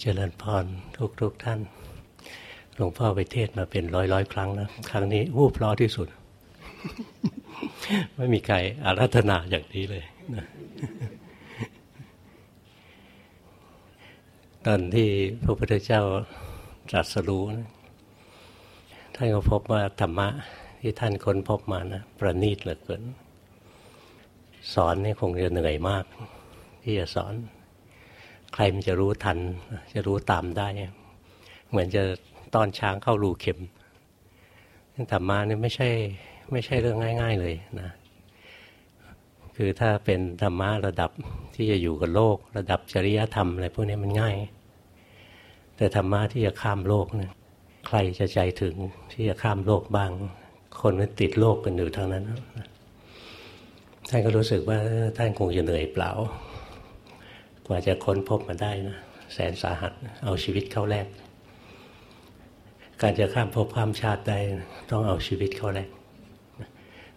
เจริญพรทุกทุกท่าน หลวงพ่อไปเทศมาเป็นร้อยร้อยครั้งนะครั้งนี้วูบเพราะที่สุด ไม่มีใครอารัธนาอย่างนี้เลยนะตอนที่พระพุทธเจ้าตรัสรู้นะท่านก็พบว่าธรรมะที่ท่านค้นพบมานะประณีตเหลือเกิน สอนนี่คงจะเหนื่อยมาก ที่จะสอน ใครมันจะรู้ทัน จะรู้ตามได้ เหมือนจะต้อนช้างเข้ารูเข็มธรรมะนี่ไม่ใช่ไม่ใช่เรื่องง่าย ๆเลยนะ คือถ้าเป็นธรรมะระดับที่จะอยู่กับโลก ระดับจริยธรรมอะไรพวกนี้มันง่าย แต่ธรรมะที่จะข้ามโลกเนี่ยใครจะใจถึงที่จะข้ามโลกบ้าง คนมันติดโลกกันอยู่ทางนั้นท่านก็รู้สึกว่าท่านคงจะเหนื่อยเปล่า กว่าจะค้นพบมาได้นะแสนสาหัสเอาชีวิตเข้าแลกการจะข้ามภพข้ามชาติได้ต้องเอาชีวิตเข้าแลก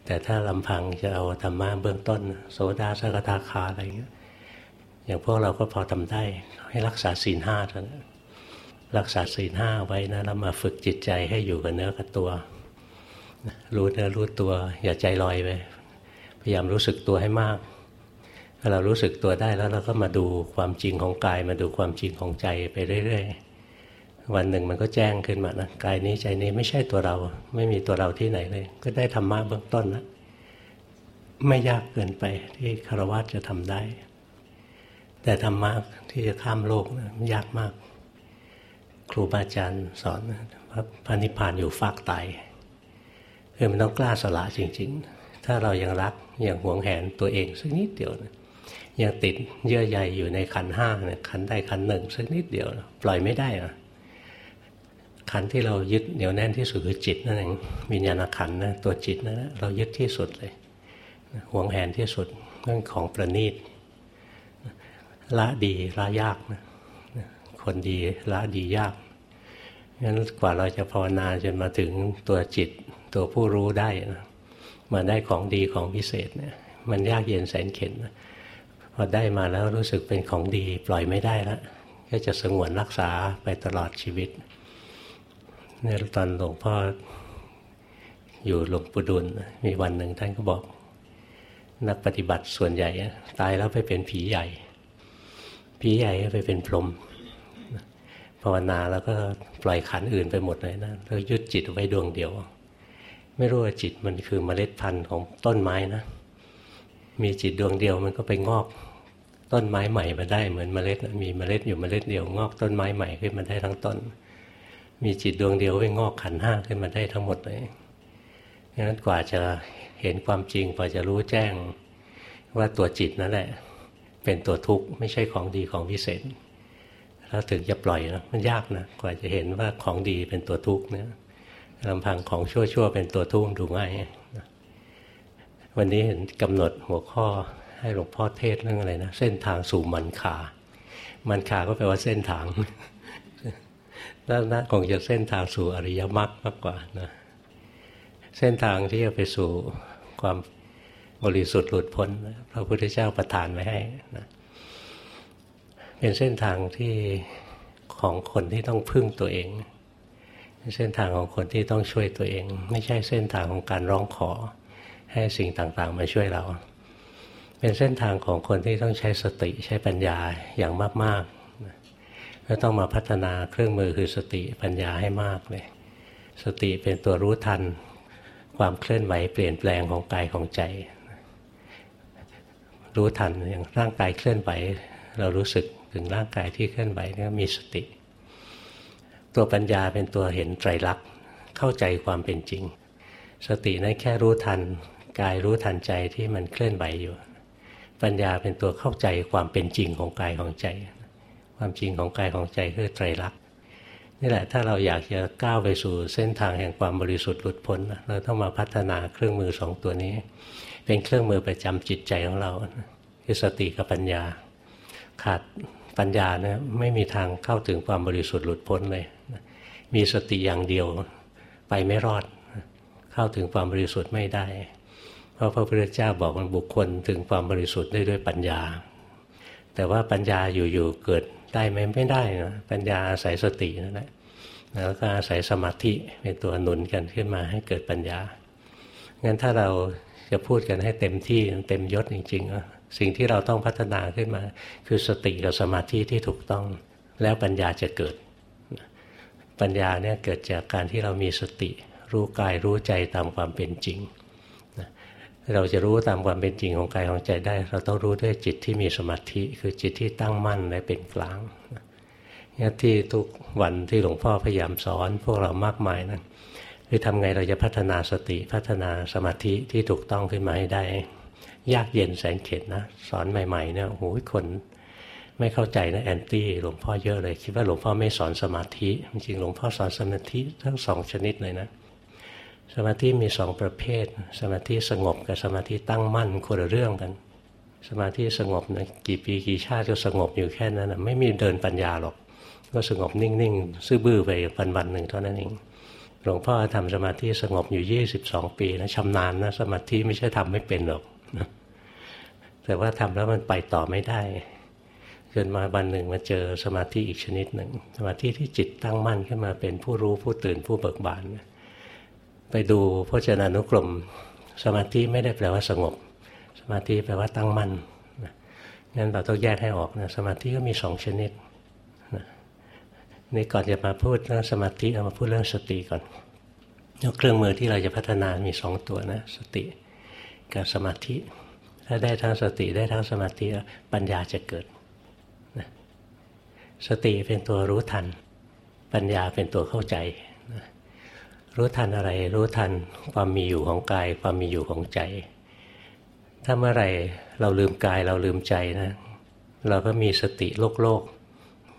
แต่ถ้าลำพังจะเอาธรรมะเบื้องต้น โสดาสกทาคาอะไรเงี้ยอย่างพวกเราก็พอทำได้ให้รักษาศีลห้าเท่านั้นรักษาศีลห้าไว้นะแล้วมาฝึกจิตใจให้อยู่กับเนื้อกับตัว รู้เนื้อรู้ตัว อย่าใจลอยไปพยายามรู้สึกตัวให้มาก ถ้าเรารู้สึกตัวได้แล้วเราก็มาดูความจริงของกาย มาดูความจริงของใจไปเรื่อยๆ วันหนึ่งมันก็แจ้งขึ้นมานะกายนี้ใจนี้ไม่ใช่ตัวเรา ไม่มีตัวเราที่ไหนเลย ก็ได้ธรรมะเบื้องต้นนะไม่ยากเกินไปที่คารวะจะทำได้ แต่ธรรมะที่จะข้ามโลกนะยากมาก ครูบาอาจารย์สอนพระนิพพานอยู่ฟากตายคือมันต้องกล้าสละจริง ๆ ถ้าเรายังรักยังหวงแหนตัวเองสักนิดเดียวนะ ยังติดเยื่อใยอยู่ในขันห้าเนี่ยขันใดขันหนึ่งสักนิดเดียวปล่อยไม่ได้อะขันที่เรายึดเหนียวแน่นที่สุดคือจิตนั่นเองวิญญาณขันนะตัวจิตนั่นนะเรายึดที่สุดเลยหวงแหนที่สุดเรื่องของประณีตละดีละยากนะคนดีละดียากงั้นกว่าเราจะภาวนาจนมาถึงตัวจิตตัวผู้รู้ได้นะมาได้ของดีของพิเศษเนี่ยมันยากเย็นแสนเข็ญนะ พอได้มาแล้วรู้สึกเป็นของดี ปล่อยไม่ได้แล้วก็จะสงวนรักษาไปตลอดชีวิตเนี่ยตอนหลวงพ่ออยู่หลวงปู่ดุลมีวันหนึ่งท่านก็บอก นักปฏิบัติส่วนใหญ่ ตายแล้วไปเป็นผีใหญ่ ผีใหญ่ไปเป็นพรหมภาวนาแล้วก็ปล่อยขันอื่นไปหมดเลยนะแล้วยึดจิตไว้ดวงเดียว ไม่รู้ว่าจิตมันคือเมล็ดพันธุ์ของต้นไม้นะ มีจิตดวงเดียวมันก็ไปงอก ต้นไม้ใหม่มาได้เหมือนเมล็ด มีเมล็ดอยู่เมล็ดเดียวงอกต้นไม้ใหม่ขึ้นมาได้ทั้งต้น มีจิตดวงเดียวไปงอกขันห้าขึ้นมาได้ทั้งหมดเลยดังนั้นกว่าจะเห็นความจริงกว่าจะรู้แจ้งว่าตัวจิตนั่นแหละ เป็นตัวทุกข์ไม่ใช่ของดีของพิเศษแล้วถึงจะปล่อยนะมันยากนะกว่าจะเห็นว่าของดีเป็นตัวทุกข์เนี่ยลำพังของชั่วๆเป็นตัวทุกข์ดูง่ายวันนี้เห็นกำหนดหัวข้อ ให้หลวงพ่อเทศเรื่องอะไรนะเส้นทางสู่มันขามันขาก็แปลว่าเส้นทางน่าคงจะเส้นทางสู่อริยมรรคมากกว่านะเส้นทางที่จะไปสู่ความบริสุทธิ์หลุดพ้นพระพุทธเจ้าประทานไว้ให้นะเป็นเส้นทางที่ของคนที่ต้องพึ่งตัวเอง เส้นทางของคนที่ต้องช่วยตัวเอง ไม่ใช่เส้นทางของการร้องขอให้สิ่งต่างๆ มาช่วยเรา เป็นเส้นทางของคนที่ต้องใช้สติใช้ปัญญาอย่างมากๆแล้วต้องมาพัฒนาเครื่องมือคือสติปัญญาให้มากเลย สติเป็นตัวรู้ทัน ความเคลื่อนไหวเปลี่ยนแปลงของกายของใจ รู้ทันอย่างร่างกายเคลื่อนไหว เรารู้สึกถึงร่างกายที่เคลื่อนไหวนี่มีสติ ตัวปัญญาเป็นตัวเห็นไตรลักษณ์เข้าใจความเป็นจริง สตินั้นแค่รู้ทันกายรู้ทันใจที่มันเคลื่อนไหวอยู่ ปัญญาเป็นตัวเข้าใจความเป็นจริงของกายของใจ ความจริงของกายของใจคือไตรลักษณ์นี่แหละถ้าเราอยากจะก้าวไปสู่เส้นทางแห่งความบริสุทธิ์หลุดพ้นเราต้องมาพัฒนาเครื่องมือสองตัวนี้ เป็นเครื่องมือประจำจิตใจของเราคือสติกับปัญญา ขาดปัญญานะไม่มีทางเข้าถึงความบริสุทธิ์หลุดพ้นเลย มีสติอย่างเดียวไปไม่รอด เข้าถึงความบริสุทธิ์ไม่ได้ เพราะพระพุทธเจ้าบอกมันบุคคลถึงความบริสุทธิ์ได้ด้วยปัญญา แต่ว่าปัญญาอยู่ๆเกิดได้ไหมไม่ได้นะปัญญาอาศัยสตินั่นแหละแล้วก็อาศัยสมาธิเป็นตัวหนุนกันขึ้นมาให้เกิดปัญญางั้นถ้าเราจะพูดกันให้เต็มที่เต็มยศจริงๆสิ่งที่เราต้องพัฒนาขึ้นมา คือสติกับสมาธิที่ถูกต้อง แล้วปัญญาจะเกิด ปัญญาเนี่ยเกิดจากการที่เรามีสติ รู้กายรู้ใจตามความเป็นจริง เราจะรู้ตามความเป็นจริงของกายของใจได้ เราต้องรู้ด้วยจิตที่มีสมาธิ คือจิตที่ตั้งมั่นและเป็นกลางนี่ที่ทุกวันที่หลวงพ่อพยายามสอน พวกเรามากมายนะคือทำไงเราจะพัฒนาสติพัฒนาสมาธิที่ถูกต้องขึ้นมาให้ได้ ยากเย็นแสนเข็ดนะ สอนใหม่ ๆ เนี่ยโอ้ยคนไม่เข้าใจนะแอนตี้หลวงพ่อเยอะเลย คิดว่าหลวงพ่อไม่สอนสมาธิจริงหลวงพ่อสอนสมาธิทั้งสองชนิดเลยนะ สมาธิมีสองประเภท สมาธิสงบกับสมาธิตั้งมั่นคนละเรื่องกัน สมาธิสงบนะกี่ปีกี่ชาติก็สงบอยู่แค่นั้นนะไม่มีเดินปัญญาหรอก ก็สงบนิ่งๆ ซื่อบื้อไปวันวันหนึ่งเท่านั้นเองหลวงพ่อทำสมาธิสงบอยู่ 22 ปีนะชำนาญนะสมาธิไม่ใช่ทำไม่เป็นหรอกแต่ว่าทำแล้วมันไปต่อไม่ได้จนมาวันหนึ่งมาเจอสมาธิอีกชนิดหนึ่งสมาธิที่จิตตั้งมั่นขึ้นมาเป็นผู้รู้ผู้ตื่นผู้เบิกบานนะ ไปดูพจนานุกรม สมาธิไม่ได้แปลว่าสงบ สมาธิแปลว่าตั้งมั่นงั้นเราต้องแยกให้ออกนะสมาธิก็มีสองชนิดนี่ก่อนจะมาพูดเรื่องสมาธิเรามาพูดเรื่องสติก่อนเครื่องมือที่เราจะพัฒนามีสองตัวนะ สติกับสมาธิ ถ้าได้ทั้งสติได้ทั้งสมาธิปัญญาจะเกิดสติเป็นตัวรู้ทัน ปัญญาเป็นตัวเข้าใจ รู้ทันอะไร รู้ทันความมีอยู่ของกาย ความมีอยู่ของใจ ถ้าเมื่อไรเราลืมกายเราลืมใจนะ เราก็มีสติโลกโลก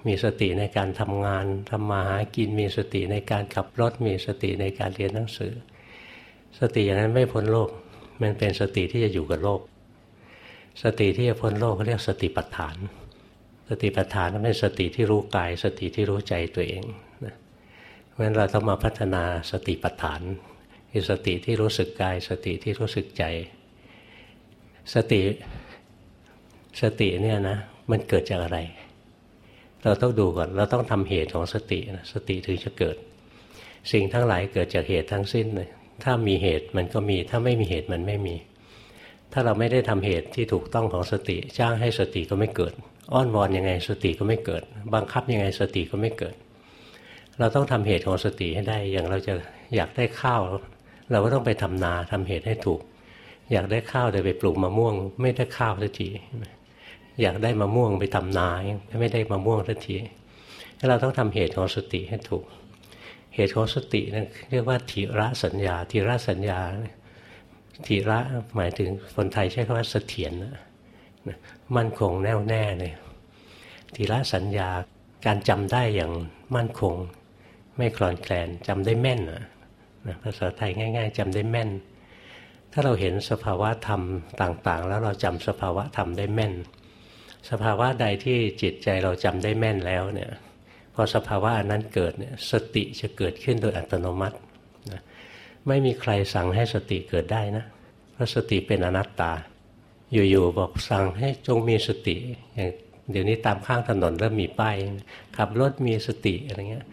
มีสติในการทำงานทำมาหากิน มีสติในการขับรถ มีสติในการเรียนหนังสือ สติอย่างนั้นไม่พ้นโลก มันเป็นสติที่จะอยู่กับโลก สติที่จะพ้นโลกเขาเรียกสติปัฏฐานสติปัฏฐานนั้นเป็นสติที่รู้กาย สติที่รู้ใจตัวเอง ราะฉะนั้นเราต้องมาพัฒนาสติปัฏฐานคือสติที่รู้สึกกาย สติที่รู้สึกใจ สติสติเนี่ยนะมันเกิดจากอะไร เราต้องดูก่อนเราต้องทำเหตุของสตินะสติถึงจะเกิด สิ่งทั้งหลายเกิดจากเหตุทั้งสิ้นเลยถ้ามีเหตุมันก็มี ถ้าไม่มีเหตุมันไม่มี ถ้าเราไม่ได้ทำเหตุที่ถูกต้องของสติจ้างให้สติก็ไม่เกิด อ้อนวอนยังไงสติก็ไม่เกิด บังคับยังไงสติก็ไม่เกิด เราต้องทำเหตุของสติให้ได้ อย่างเราจะอยากได้ข้าว เราก็ต้องไปทำนาทำเหตุให้ถูก อยากได้ข้าวแต่ไปปลูกมะม่วง ไม่ได้ข้าวสักทีอยากได้มะม่วงไปทำนาไม่ได้มะม่วงสักทีเราต้องทำเหตุของสติให้ถูก เหตุของสตินั่นเรียกว่าทีระสัญญาทีระสัญญาทีระหมายถึงคนไทยใช้คำว่าเสถียรนะมั่นคงแน่วแน่เลยทีระสัญญาการจำได้อย่างมั่นคง ไม่คลอนแคลนจำได้แม่นนะภาษาไทยง่าย ๆจำได้แม่น ถ้าเราเห็นสภาวะธรรมต่างๆ แล้วเราจำสภาวะธรรมได้แม่น สภาวะใดที่จิตใจเราจำได้แม่นแล้วเนี่ยพอสภาวะนั้นเกิดเนี่ยสติจะเกิดขึ้นโดยอัตโนมัตินะไม่มีใครสั่งให้สติเกิดได้นะเพราะสติเป็นอนัตตา อยู่ๆบอกสั่งให้จงมีสติอย่างเดี๋ยวนี้ตามข้างถนนเริ่มมีป้ายขับรถมีสติอะไรเงี้ย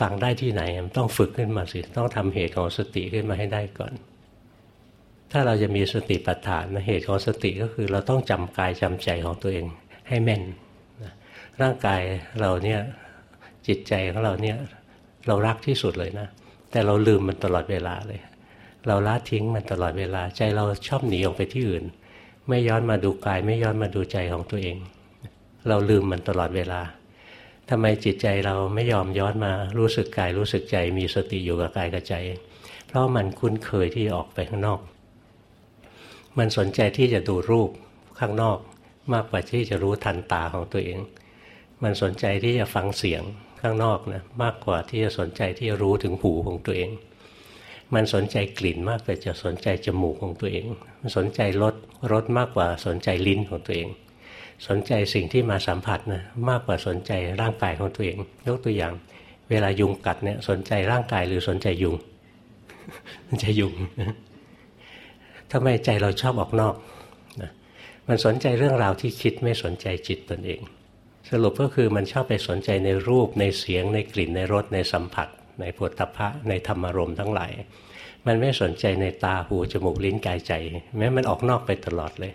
สั่งได้ที่ไหนมันต้องฝึกขึ้นมาสิต้องทำเหตุของสติขึ้นมาให้ได้ก่อน ถ้าเราจะมีสติปัฏฐานเหตุของสติก็คือเราต้องจำกายจำใจของตัวเองให้แม่นร่างกายเราเนี่ยจิตใจของเราเนี่ยเรารักที่สุดเลยนะ แต่เราลืมมันตลอดเวลาเลย เราละทิ้งมันตลอดเวลา ใจเราชอบหนีออกไปที่อื่น ไม่ย้อนมาดูกายไม่ย้อนมาดูใจของตัวเอง เราลืมมันตลอดเวลา ทำไมจิตใจเราไม่ยอมย้อนมารู้สึกกายรู้สึกใจมีสติอยู่กับกายกับใจ เพราะมันคุ้นเคยที่ออกไปข้างนอก มันสนใจที่จะดูรูปข้างนอกมากกว่าที่จะรู้ทันตาของตัวเอง มันสนใจที่จะฟังเสียงข้างนอกนะมากกว่าที่จะสนใจที่จะรู้ถึงหูของตัวเอง มันสนใจกลิ่นมากกว่าจะสนใจจมูกของตัวเอง มันสนใจรสรสมากกว่าสนใจลิ้นของตัวเอง สนใจสิ่งที่มาสัมผัสนะมากกว่าสนใจร่างกายของตัวเองยกตัวอย่าง เวลายุงกัดเนี่ยสนใจร่างกายหรือสนใจยุงสนใจยุงทำไมใจเราชอบออกนอกนะมันสนใจเรื่องราวที่คิดไม่สนใจจิตตนเอง สรุปก็คือมันชอบไปสนใจในรูปในเสียง ในกลิ่นในรสในสัมผัส ในผลตภะในธรรมารมณ์ทั้งหลาย มันไม่สนใจในตาหูจมูกลิ้นกายใจ แม้มันออกนอกไปตลอดเลย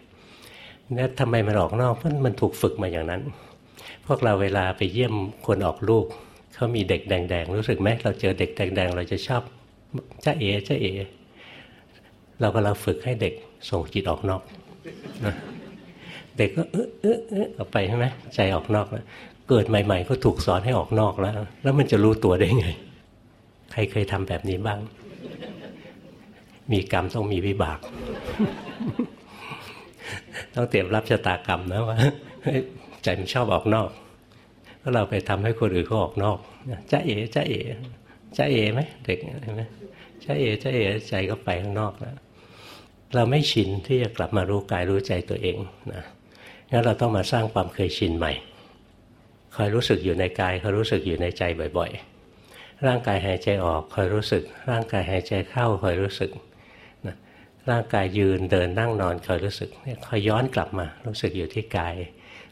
เนี่ยทำไมมันออกนอกเพราะมันถูกฝึกมาอย่างนั้น พวกเราเวลาไปเยี่ยมคนออกลูกเขามีเด็กแดงๆ รู้สึกไหมเราเจอเด็กแดงๆ เราจะชอบจ้าเอ๋จ้าเอ๋เราก็เราฝึกให้เด็กส่งจิตออกนอกนะเด็กก็เออเออเออออกไปใช่ไหมใจออกนอกแล้วเกิดใหม่ ๆ ก็ถูกสอนให้ออกนอกแล้ว แล้วมันจะรู้ตัวได้ไง ใครเคยทำแบบนี้บ้าง มีกรรมต้องมีวิบาก ต้องเตรียมรับชะตากรรมนะว่าใจมันชอบออกนอกก็เราไปทำให้คนอื่นเขาออกนอกจ้าเอ๋จ้าเอ๋จ้าเอ๋ไหมเด็กเห็นไหมจ้าเอ๋จ้าเอ๋ใจก็ไปข้างนอกแล้วเราไม่ชินที่จะกลับมารู้กายรู้ใจตัวเองนะงั้นเราต้องมาสร้างความเคยชินใหม่คอยรู้สึกอยู่ในกายคอยรู้สึกอยู่ในใจบ่อย ๆ ร่างกายหายใจออกคอยรู้สึก ร่างกายหายใจเข้าคอยรู้สึก ร่างกายยืนเดินนั่งนอนคอยรู้สึกคอยย้อนกลับมา รู้สึกอยู่ที่กาย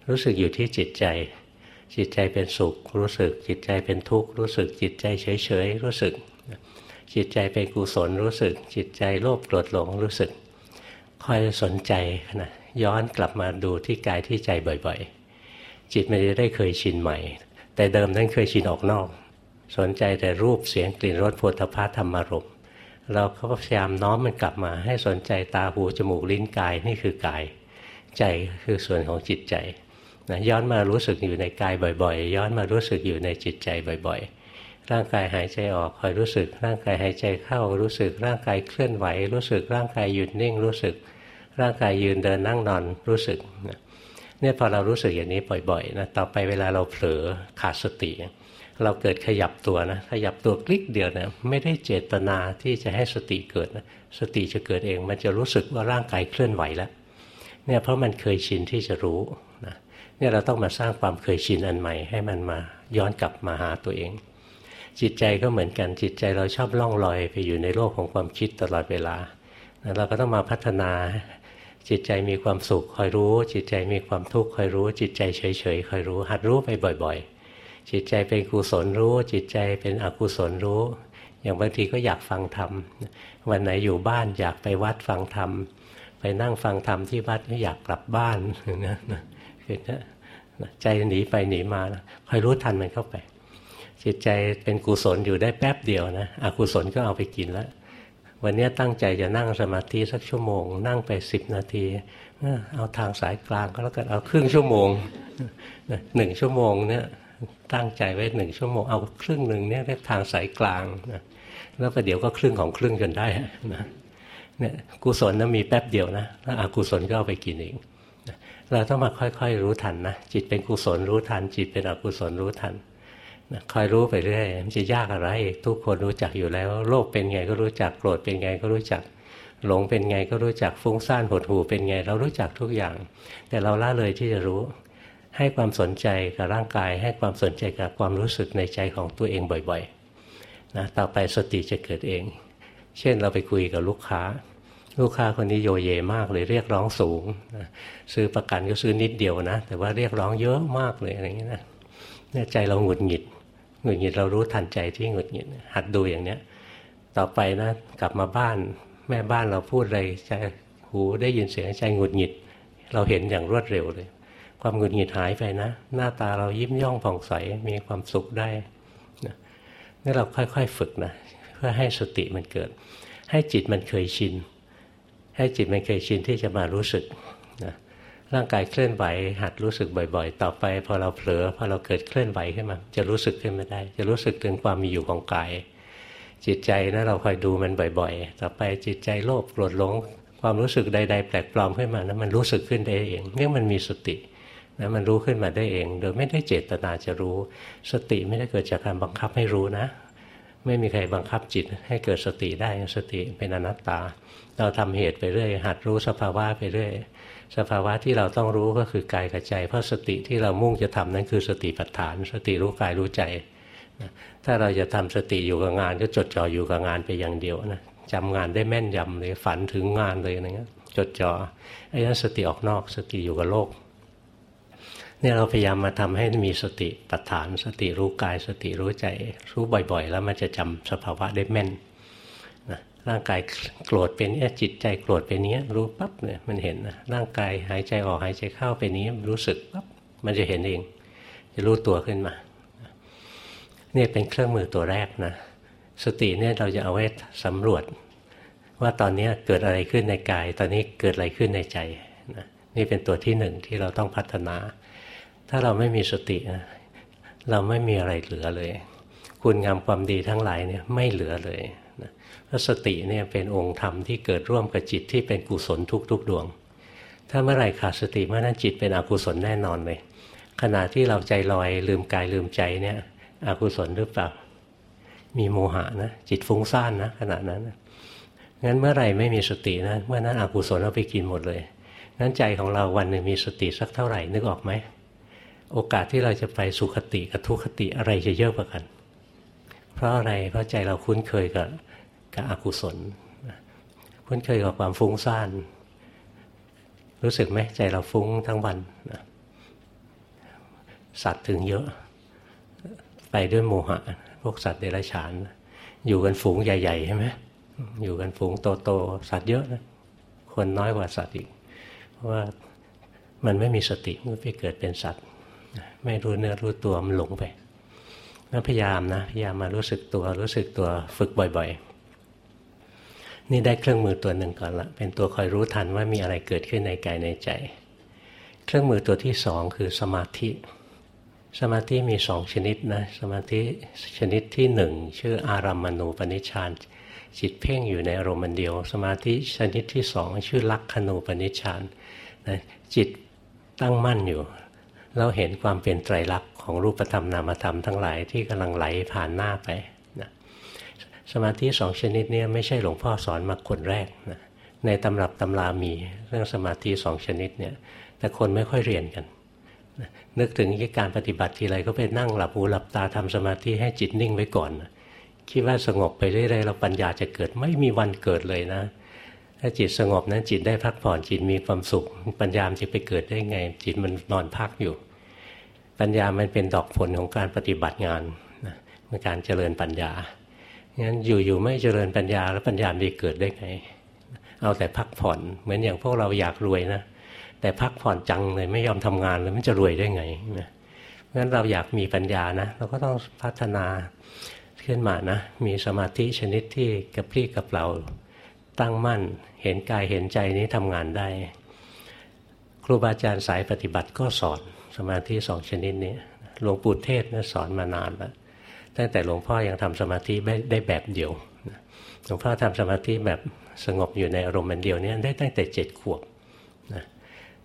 รู้สึกอยู่ที่จิตใจ จิตใจเป็นสุข รู้สึก จิตใจเป็นทุกข์ รู้สึก จิตใจเฉยๆรู้สึก จิตใจเป็นกุศลรู้สึก จิตใจโลภโกรธหลงรู้สึก คอยสนใจนะย้อนกลับมาดูที่กายที่ใจบ่อยๆ จิตมันจะได้เคยชินใหม่ แต่เดิมนั้นเคยชินออกนอก สนใจแต่รูปเสียงกลิ่นรสโผฏฐพัธรรมารม เราก็พยายามน้อมมันกลับมา ให้สนใจตาหูจมูกลิ้นกายนี่คือกาย ใจคือส่วนของจิตใจนะย้อนมารู้สึกอยู่ในกายบ่อยๆ ย้อนมารู้สึกอยู่ในจิตใจบ่อยๆ ร่างกายหายใจออกคอยรู้สึก ร่างกายหายใจเข้ารู้สึก ร่างกายเคลื่อนไหว รู้สึก ร่างกายหยุดนิ่งรู้สึก ร่างกายยืนเดินนั่งนอนรู้สึกเนี่ยพอเรารู้สึกอย่างนี้บ่อยๆนะต่อไปเวลาเราเผลอขาดสติ เราเกิดขยับตัวนะขยับตัวคลิกเดียวนะไม่ได้เจตนาที่จะให้สติเกิดนะสติจะเกิดเอง มันจะรู้สึกว่าร่างกายเคลื่อนไหวแล้วเนี่ยเพราะมันเคยชินที่จะรู้นะเนี่ยเราต้องมาสร้างความเคยชินอันใหม่ให้มันมาย้อนกลับมาหาตัวเอง จิตใจก็เหมือนกันจิตใจเราชอบล่องลอยไปอยู่ในโลกของความคิดตลอดเวลาเราก็ต้องมาพัฒนาจิตใจมีความสุขคอยรู้ จิตใจมีความทุกข์คอยรู้ จิตใจเฉยๆคอยรู้ หัดรู้ไปบ่อย ๆ จิตใจเป็นกุศลรู้ จิตใจเป็นอกุศลรู้ อย่างบางทีก็อยากฟังธรรมวันไหนอยู่บ้านอยากไปวัดฟังธรรมไปนั่งฟังธรรมที่วัดอยากกลับบ้านนะคือใจหนีไปหนีมาคอยรู้ทันมันเข้าไป จิตใจเป็นกุศลอยู่ได้แป๊บเดียวนะอกุศลก็เอาไปกินแล้ววันนี้ตั้งใจจะนั่งสมาธิสักชั่วโมง นั่งไปสิบนาทีเอาทางสายกลางก็แล้วกันเอาครึ่งชั่วโมงหนึ่งชั่วโมงเนี่ย ตั้งใจไว้หนึ่งชั่วโมงเอาครึ่งหนึ่งเนี่ยเรียกทางสายกลางนะแล้วประเดี๋ยวก็ครึ่งของครึ่งจนได้นะเนี่ยกุศลนะมีแป๊บเดียวนะแล้วอกุศลก็เอาไปกินเองเราต้องมาค่อยๆรู้ทันนะจิตเป็นกุศลรู้ทัน จิตเป็นอกุศลรู้ทันนะคอยรู้ไปเรื่อยมันจะยากอะไร ทุกคนรู้จักอยู่แล้ว โลภเป็นไงก็รู้จักโกรธเป็นไงก็รู้จักหลงเป็นไงก็รู้จักฟุ้งซ่านหดหู่เป็นไง เรารู้จักทุกอย่าง แต่เราละเลยที่จะรู้ ให้ความสนใจกับร่างกาย ให้ความสนใจกับความรู้สึกในใจของตัวเองบ่อยๆนะต่อไปสติจะเกิดเอง เช่นเราไปคุยกับลูกค้า ลูกค้าคนนี้โยเยมากเลยเรียกร้องสูงนะซื้อประกันก็ซื้อนิดเดียวนะ แต่ว่าเรียกร้องเยอะมากเลยอะไรอย่างนี้นะเนี่ยใจเราหงุดหงิดหงุดหงิดเรารู้ทันใจที่หงุดหงิดหัดดูอย่างเนี้ยต่อไปนะกลับมาบ้านแม่บ้านเราพูดอะไรใจหูได้ยินเสียงใจหงุดหงิด เราเห็นอย่างรวดเร็วเลย ความหงุดหงิดหายไปนะ หน้าตาเรายิ้มย่องผ่องใสมีความสุขได้นะนี่เราค่อยๆฝึกนะเพื่อให้สติมันเกิด ให้จิตมันเคยชิน ให้จิตมันเคยชินที่จะมารู้สึกนะร่างกายเคลื่อนไหวหัดรู้สึกบ่อย ๆ ต่อไป พอเราเผลอพอเราเกิดเคลื่อนไหวขึ้นมา จะรู้สึกขึ้นมาได้ จะรู้สึกถึงความมีอยู่ของกาย จิตใจนะเราคอยดูมันบ่อย ๆ ต่อไปจิตใจโลภโกรธหลง ความรู้สึกใด ๆ แปลกปลอมขึ้นมานะมันรู้สึกขึ้นได้เองเนี่ยมันมีสติ นะมันรู้ขึ้นมาได้เอง โดยไม่ได้เจตนาจะรู้ สติไม่ได้เกิดจากการบังคับให้รู้นะ ไม่มีใครบังคับจิตให้เกิดสติได้สติเป็นอนัตตา เราทำเหตุไปเรื่อย หัดรู้สภาวะไปเรื่อยสภาวะที่เราต้องรู้ก็คือกายกับใจ เพราะสติที่เรามุ่งจะทำนั้นคือสติปัฏฐาน สติรู้กายรู้ใจถ้าเราจะทำสติอยู่กับงานก็จดจ่ออยู่กับงานไปอย่างเดียวนะจำงานได้แม่นยำเลยฝันถึงงานเลยอะไรเงี้ยจดจ่อไอ้นั้นสติออกนอกสติอยู่กับโลก เนี่ยเราพยายามมาทำให้มีสติปัฏฐาน สติรู้กาย สติรู้ใจ รู้บ่อย ๆ แล้วมันจะจำสภาวะได้แม่นนะร่างกายโกรธเป็นนี้ยจิตใจโกรธเป็นนี้ยรู้ปั๊บเนี่ยมันเห็นนะร่างกายหายใจออกหายใจเข้าเป็นนี้รู้สึกปั๊บมันจะเห็นเอง จะรู้ตัวขึ้นมาเนี่ยเป็นเครื่องมือตัวแรกนะสติเนี่ยเราจะเอาไว้สำรวจ ว่าตอนนี้เกิดอะไรขึ้นในกาย ตอนนี้เกิดอะไรขึ้นในใจนะนี่เป็นตัวที่หนึ่งที่เราต้องพัฒนา ถ้าเราไม่มีสตินะเราไม่มีอะไรเหลือเลย คุณงามความดีทั้งหลายเนี่ยไม่เหลือเลยนะเพราะสติเนี่ยเป็นองค์ธรรมที่เกิดร่วมกับจิตที่เป็นกุศลทุกๆดวง ถ้าเมื่อไหร่ขาดสติเมื่อนั้นจิตเป็นอกุศลแน่นอนเลย ขณะที่เราใจลอยลืมกายลืมใจเนี่ยอกุศลหรือเปล่า มีโมหะนะจิตฟุ้งซ่านนะขณะนั้นงั้นเมื่อไหร่ไม่มีสตินะเมื่อนั้นอกุศลเอาไปกินหมดเลยงั้นใจของเราวันหนึ่งมีสติสักเท่าไหร่นึกออกไหม โอกาสที่เราจะไปสุขติกับทุคติอะไรจะเยอะกว่ากัน เพราะอะไรเพราะใจเราคุ้นเคยกับกับอกุศล คุ้นเคยกับความฟุ้งซ่าน รู้สึกไหมใจเราฟุ้งทั้งวันสัตว์ถึงเยอะ ไปด้วยโมหะ พวกสัตว์เดรัจฉาน อยู่กันฝูงใหญ่ๆใช่ไหมอยู่กันฝูงโตๆสัตว์เยอะนะคนน้อยกว่าสัตว์อีก เพราะว่ามันไม่มีสติมันไปเกิดเป็นสัตว์ ไม่รู้เนื้อรู้ตัวมันหลงไปแล้วพยายามนะพยายามมารู้สึกตัวรู้สึกตัวฝึกบ่อยๆ นี่ได้เครื่องมือตัวหนึ่งก่อนละเป็นตัวคอยรู้ทันว่ามีอะไรเกิดขึ้นในกายในใจ เครื่องมือตัวที่สองคือสมาธิ สมาธิมีสองชนิดนะสมาธิชนิดที่หนึ่งชื่ออารัมมณูปนิชฌานจิตเพ่งอยู่ในอารมณ์เดียว สมาธิชนิดที่สองชื่อลักขณูปนิชฌานนะจิตตั้งมั่นอยู่ เราเห็นความเป็นไตรลักษณ์ของรูปธรรมนามธรรมทั้งหลายที่กำลังไหลผ่านหน้าไปนะสมาธิสองชนิดนี้ไม่ใช่หลวงพ่อสอนมาคนแรกนะในตำรับตำรามีเรื่องสมาธิสองชนิดเนี่ยแต่คนไม่ค่อยเรียนกัน นึกถึงการปฏิบัติทีไรก็ไปนั่งหลับหูหลับตาทำสมาธิให้จิตนิ่งไว้ก่อน คิดว่าสงบไปเรื่อยๆเราปัญญาจะเกิดไม่มีวันเกิดเลยนะ ถ้าจิตสงบนั้นจิตได้พักผ่อนจิตมีความสุข ปัญญามจะไปเกิดได้ไง จิตมันนอนพักอยู่ ปัญญามันเป็นดอกผลของการปฏิบัติงานนะนการเจริญปัญญางั้นอยู่ๆไม่เจริญปัญญาแล้วปัญญาจะเกิดได้ไง เอาแต่พักผ่อนเหมือนอย่างพวกเราอยากรวยนะแต่พักผ่อนจังเลยไม่ยอมทำงานเลยมันจะรวยได้ไงนะงั้นเราอยากมีปัญญานะเราก็ต้องพัฒนาขึ้นมานะมีสมาธิชนิดที่กระพริบกับเราตั้งมั่น เห็นกายเห็นใจนี้ทำงานได้ ครูบาอาจารย์สายปฏิบัติก็สอนสมาธิสองชนิดนี้หลวงปู่เทศนะสอนมานานแล้วตั้งแต่หลวงพ่อยังทำสมาธิได้แบบเดียวหลวงพ่อทำสมาธิแบบสงบอยู่ในอารมณ์เดียวนี้ได้ตั้งแต่เจ็ดขวบนะ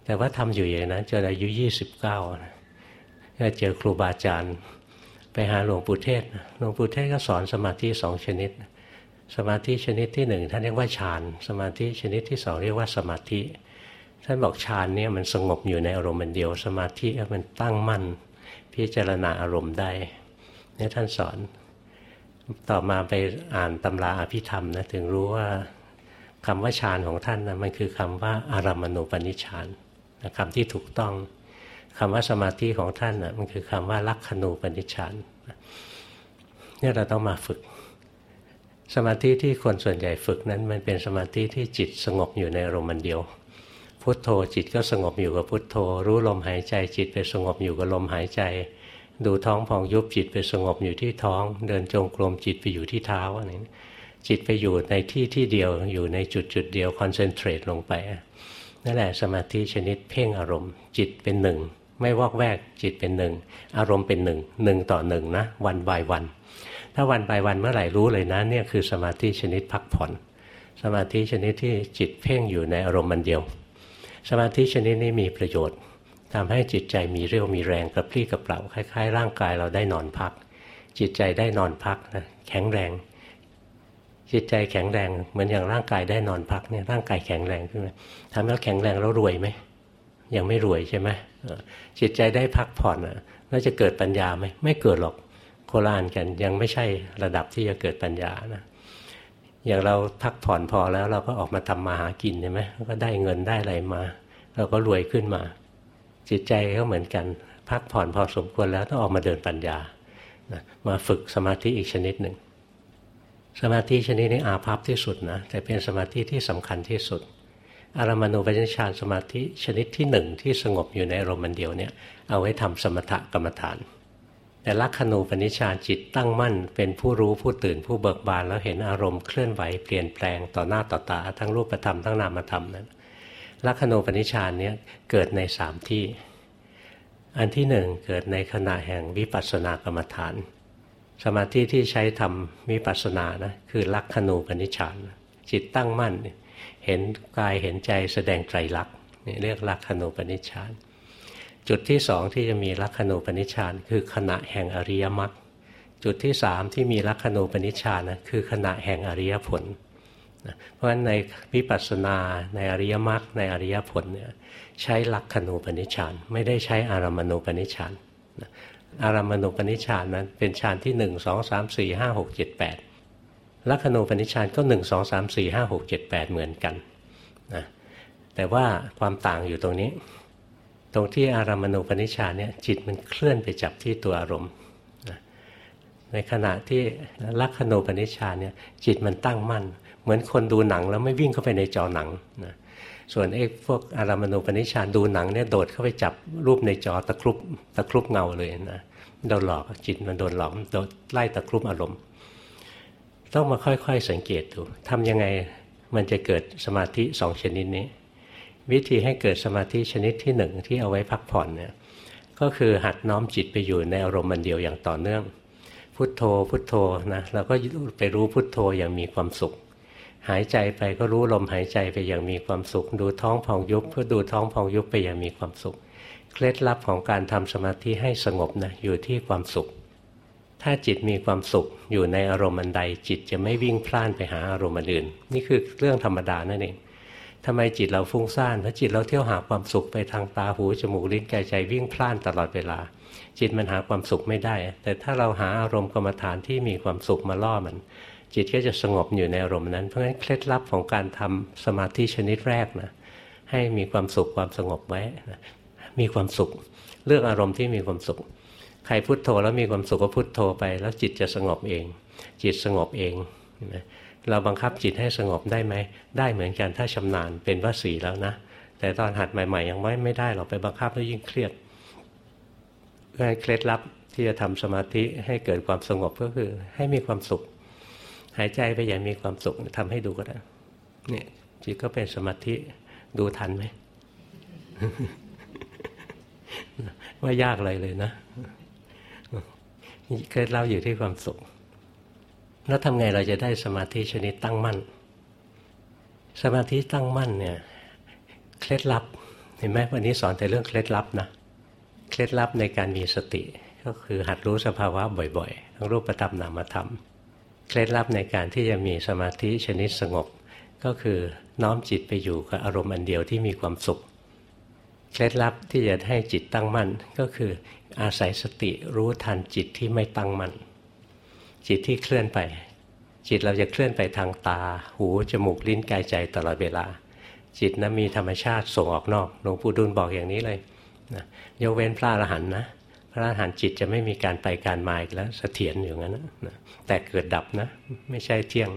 แต่ว่าทำอยู่อย่างนั้นจนอายุยี่สิบเก้าก็เจอครูบาอาจารย์ไปหาหลวงปู่เทศหลวงปู่เทศก็สอนสมาธิสองชนิด สมาธิชนิดที่หนึ่งท่านเรียกว่าฌาน สมาธิชนิดที่สองเรียกว่าสมาธิ ท่านบอกฌานเนี่ยมันสงบอยู่ในอารมณ์เดียว สมาธิมันตั้งมั่น พิจารณาอารมณ์ได้เนี่ยท่านสอน ต่อมาไปอ่านตำราอภิธรรมนะถึงรู้ว่าคำว่าฌานของท่านนะมันคือคำว่าอารัมณูปนิชฌานคำที่ถูกต้องคำว่าสมาธิของท่านนะมันคือคำว่าลักขณูปนิชฌานเนี่ยเราต้องมาฝึก สมาธิที่คนส่วนใหญ่ฝึกนั้น มันเป็นสมาธิที่จิตสงบอยู่ในอารมณ์เดียว พุทโธจิตก็สงบอยู่กับพุทโธ รู้ลมหายใจจิตไปสงบอยู่กับลมหายใจ ดูท้องพองยุบจิตไปสงบอยู่ที่ท้อง เดินจงกรมจิตไปอยู่ที่เท้าอะไรจิตไปอยู่ในที่ที่เดียวอยู่ในจุดจุดเดียวคอนเซนเทรตลงไปนั่นแหละสมาธิชนิดเพ่งอารมณ์ จิตเป็นหนึ่งไม่วอกแวกจิตเป็นหนึ่งอารมณ์เป็นหนึ่งหนึ่งต่อหนึ่งนะวันบายวัน ถ้าวันบายวันเมื่อไหร่รู้เลยนะเนี่ยคือสมาธิชนิดพักผ่อน สมาธิชนิดที่จิตเพ่งอยู่ในอารมณ์มันเดียว สมาธิชนิดนี้มีประโยชน์ทำให้จิตใจมีเรี่ยวมีแรงกระพรี้กระเปร่าคล้ายๆ ร่างกายเราได้นอนพัก จิตใจได้นอนพักนะแข็งแรง จิตใจแข็งแรงเหมือนอย่างร่างกายได้นอนพักเนี่ยร่างกายแข็งแรงขึ้นมาทำแล้วแข็งแรงแล้วรวยไหมยังไม่รวยใช่ไหมจิตใจได้พักผ่อนอะแล้วจะเกิดปัญญาไหมไม่เกิดหรอก โคลานกันยังไม่ใช่ระดับที่จะเกิดปัญญานะอย่างเราพักผ่อนพอแล้วเราก็ออกมาทำมาหากินใช่ไหมก็ได้เงินได้อะไรมา เราก็รวยขึ้นมา จิตใจก็เหมือนกัน พักผ่อนพอสมควรแล้วต้องออกมาเดินปัญญานะมาฝึกสมาธิอีกชนิดหนึ่งสมาธิชนิดนี้อาภัพที่สุดนะแต่เป็นสมาธิที่สำคัญที่สุด อารมณูปัญญชาสมาธิชนิดที่หนึ่งที่สงบอยู่ในอารมณ์เดียวเนี่ยเอาไว้ทำสมถกรรมฐาน แต่ลักขณูปนิชฌานจิตตั้งมั่น เป็นผู้รู้ผู้ตื่นผู้เบิกบานแล้วเห็นอารมณ์เคลื่อนไหวเปลี่ยนแปลงต่อหน้าต่อตาทั้งรูปธรรมทั้งนามธรรมนั้นลักขณูปนิชฌานเนี้เกิดในสามที่ อันที่หนึ่งเกิดในขณะแห่งวิปัสสนากรรมฐาน สมาธิที่ใช้ทำวิปัสสนานะคือลักขณูปนิชฌานจิตตั้งมั่น เห็นกายเห็นใจแสดงไตรลักษณ์เรียกลักขณูปนิชฌาน จุดที่สองที่จะมีลักขณูปนิชานคือขณะแห่งอริยมรรคจุดที่สามที่มีลักขณูปนิชานนะคือขณะแห่งอริยผลเพราะฉะนั้นในวิปัสสนาในอริยมรรคในอริยผลเนี่ยใช้ลักขณูปนิชานไม่ได้ใช้อารามณูปนิชานอารามณูปนิชานนั้นเป็นฌานที่หนึ่งสองสามสี่ห้าหกเจ็ดแปดลักขณูปนิชานก็หนึ่งสองสามสี่ห้าหกเจ็ดแปดเหมือนกันนะแต่ว่าความต่างอยู่ตรงนี้ ตรงที่อารามณูปนิชฌานเนี่ยจิตมันเคลื่อนไปจับที่ตัวอารมณ์ ในขณะที่ลักขณูปนิชฌานเนี่ยจิตมันตั้งมั่น เหมือนคนดูหนังแล้วไม่วิ่งเข้าไปในจอหนังนะส่วนไอ้พวกอารามณูปนิชฌานดูหนังเนี่ยโดดเข้าไปจับรูปในจอตะครุบตะครุบเงาเลยนะโดนหลอกจิตมันโดนหลอกโดนไล่ตะครุบอารมณ์ ต้องมาค่อยๆสังเกตดูทำยังไงมันจะเกิดสมาธิสองชนิดนี้ วิธีให้เกิดสมาธิชนิดที่หนึ่งที่เอาไว้พักผ่อนเนี่ยก็คือหัดน้อมจิตไปอยู่ในอารมณ์มันเดียวอย่างต่อเนื่อง พุทโธพุทโธนะเราก็ไปรู้พุทโธอย่างมีความสุข หายใจไปก็รู้ลมหายใจไปอย่างมีความสุข ดูท้องพองยุบก็ดูท้องพองยุบไปอย่างมีความสุข เคล็ดลับของการทำสมาธิให้สงบนะอยู่ที่ความสุข ถ้าจิตมีความสุขอยู่ในอารมณ์อันใดจิตจะไม่วิ่งพล่านไปหาอารมณ์อื่น นี่คือเรื่องธรรมดานั่นเอง ทำไมจิตเราฟุ้งซ่านเพราะจิตเราเที่ยวหาความสุขไปทางตาหูจมูกลิ้นกายใจวิ่งพล่านตลอดเวลา จิตมันหาความสุขไม่ได้ แต่ถ้าเราหาอารมณ์กรรมฐานที่มีความสุขมาล่อมัน จิตก็จะสงบอยู่ในอารมณ์นั้นเพราะฉะนั้นเคล็ดลับของการทำสมาธิชนิดแรกนะให้มีความสุขความสงบไว้นะมีความสุข เลือกอารมณ์ที่มีความสุข ใครพุโทโธแล้วมีความสุขก็พุโทโธไป แล้วจิตจะสงบเอง จิตสงบเองนะ เราบังคับจิตให้สงบได้ไหม ได้เหมือนกันถ้าชำนาญเป็นวสีแล้วนะ แต่ตอนหัดใหม่ ๆ ยังไม่ไม่ได้เราไปบังคับแล้วยิ่งเครียดเคล็ดลับที่จะทำสมาธิให้เกิดความสงบก็คือให้มีความสุข หายใจไปอย่างมีความสุขทำให้ดูก็ได้เนี่ยจิตก็เป็นสมาธิดูทันไหมว่ายากเลยเลยนะเคล็ดล่าอยู่ที่ความสุข แล้วทำไงเราจะได้สมาธิชนิดตั้งมั่น สมาธิตั้งมั่นเนี่ยเคล็ดลับเห็นไหมวันนี้สอนแต่เรื่องเคล็ดลับนะเคล็ดลับในการมีสติก็คือหัดรู้สภาวะบ่อยๆทั้งรูปธรรมนามธรรม เคล็ดลับในการที่จะมีสมาธิชนิดสงบ ก็คือน้อมจิตไปอยู่กับอารมณ์อันเดียวที่มีความสุข เคล็ดลับที่จะให้จิตตั้งมั่นก็คืออาศัยสติรู้ทันจิตที่ไม่ตั้งมั่น จิตที่เคลื่อนไป จิตเราจะเคลื่อนไปทางตา หู จมูก ลิ้น กายใจตลอดเวลา จิตนะมีธรรมชาติส่งออกนอก หลวงปู่ดุลบอกอย่างนี้เลยนะยกเว้นพระอรหันต์นะ พระอรหันต์จิตจะไม่มีการไปการมาอีกแล้วเสถียรอยู่งั้นนะแต่เกิดดับนะ ไม่ใช่เที่ยง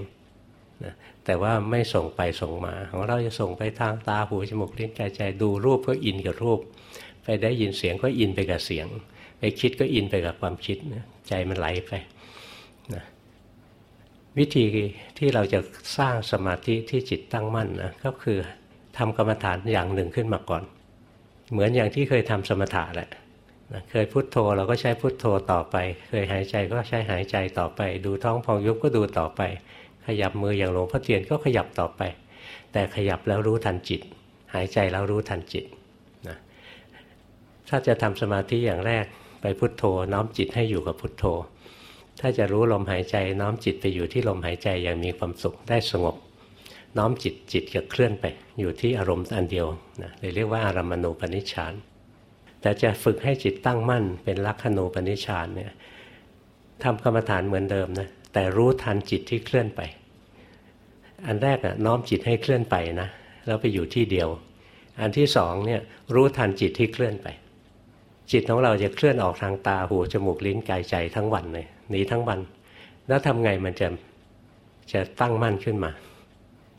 นะแต่ว่าไม่ส่งไปส่งมา ของเราจะส่งไปทางตา หู จมูก ลิ้น กายใจ ดูรูปก็อินกับรูป ไปได้ยินเสียงก็อินไปกับเสียง ไปคิดก็อินไปกับความคิดนะใจมันไหลไป วิธีที่เราจะสร้างสมาธิที่จิตตั้งมั่นนะก็คือทำกรรมฐานอย่างหนึ่งขึ้นมาก่อน เหมือนอย่างที่เคยทำสมถะแหละนะเคยพุโทโธเราก็ใช้พุโทโธต่อไป เคยหายใจก็ใช้หายใจต่อไป ดูท้องพองยุบก็ดูต่อไป ขยับมืออย่างหลวงพ่อเทียนก็ขยับต่อไป แต่ขยับแล้วรู้ทันจิต หายใจแล้วรู้ทันจิตนะถ้าจะทำสมาธิอย่างแรกไปพุโทโธน้อมจิตให้อยู่กับพุโทโธ ถ้าจะรู้ลมหายใจน้อมจิตไปอยู่ที่ลมหายใจอย่างมีความสุขได้สงบ น้อมจิตจิตจะเคลื่อนไป อยู่ที่อารมณ์อันเดียวนะเลยเรียกว่าอารมณูปนิชฌานแต่จะฝึกให้จิตตั้งมั่นเป็นลักขณูปนิชฌานเนี่ยทำกรรมฐานเหมือนเดิมนะแต่รู้ทันจิตที่เคลื่อนไป อันแรกอะน้อมจิตให้เคลื่อนไปนะแล้วไปอยู่ที่เดียว อันที่สองเนี่ยรู้ทันจิตที่เคลื่อนไป จิตของเราจะเคลื่อนออกทางตาหูจมูกลิ้นกายใจทั้งวันเลย หนีทั้งวัน แล้วทำไงมันจะจะตั้งมั่นขึ้นมา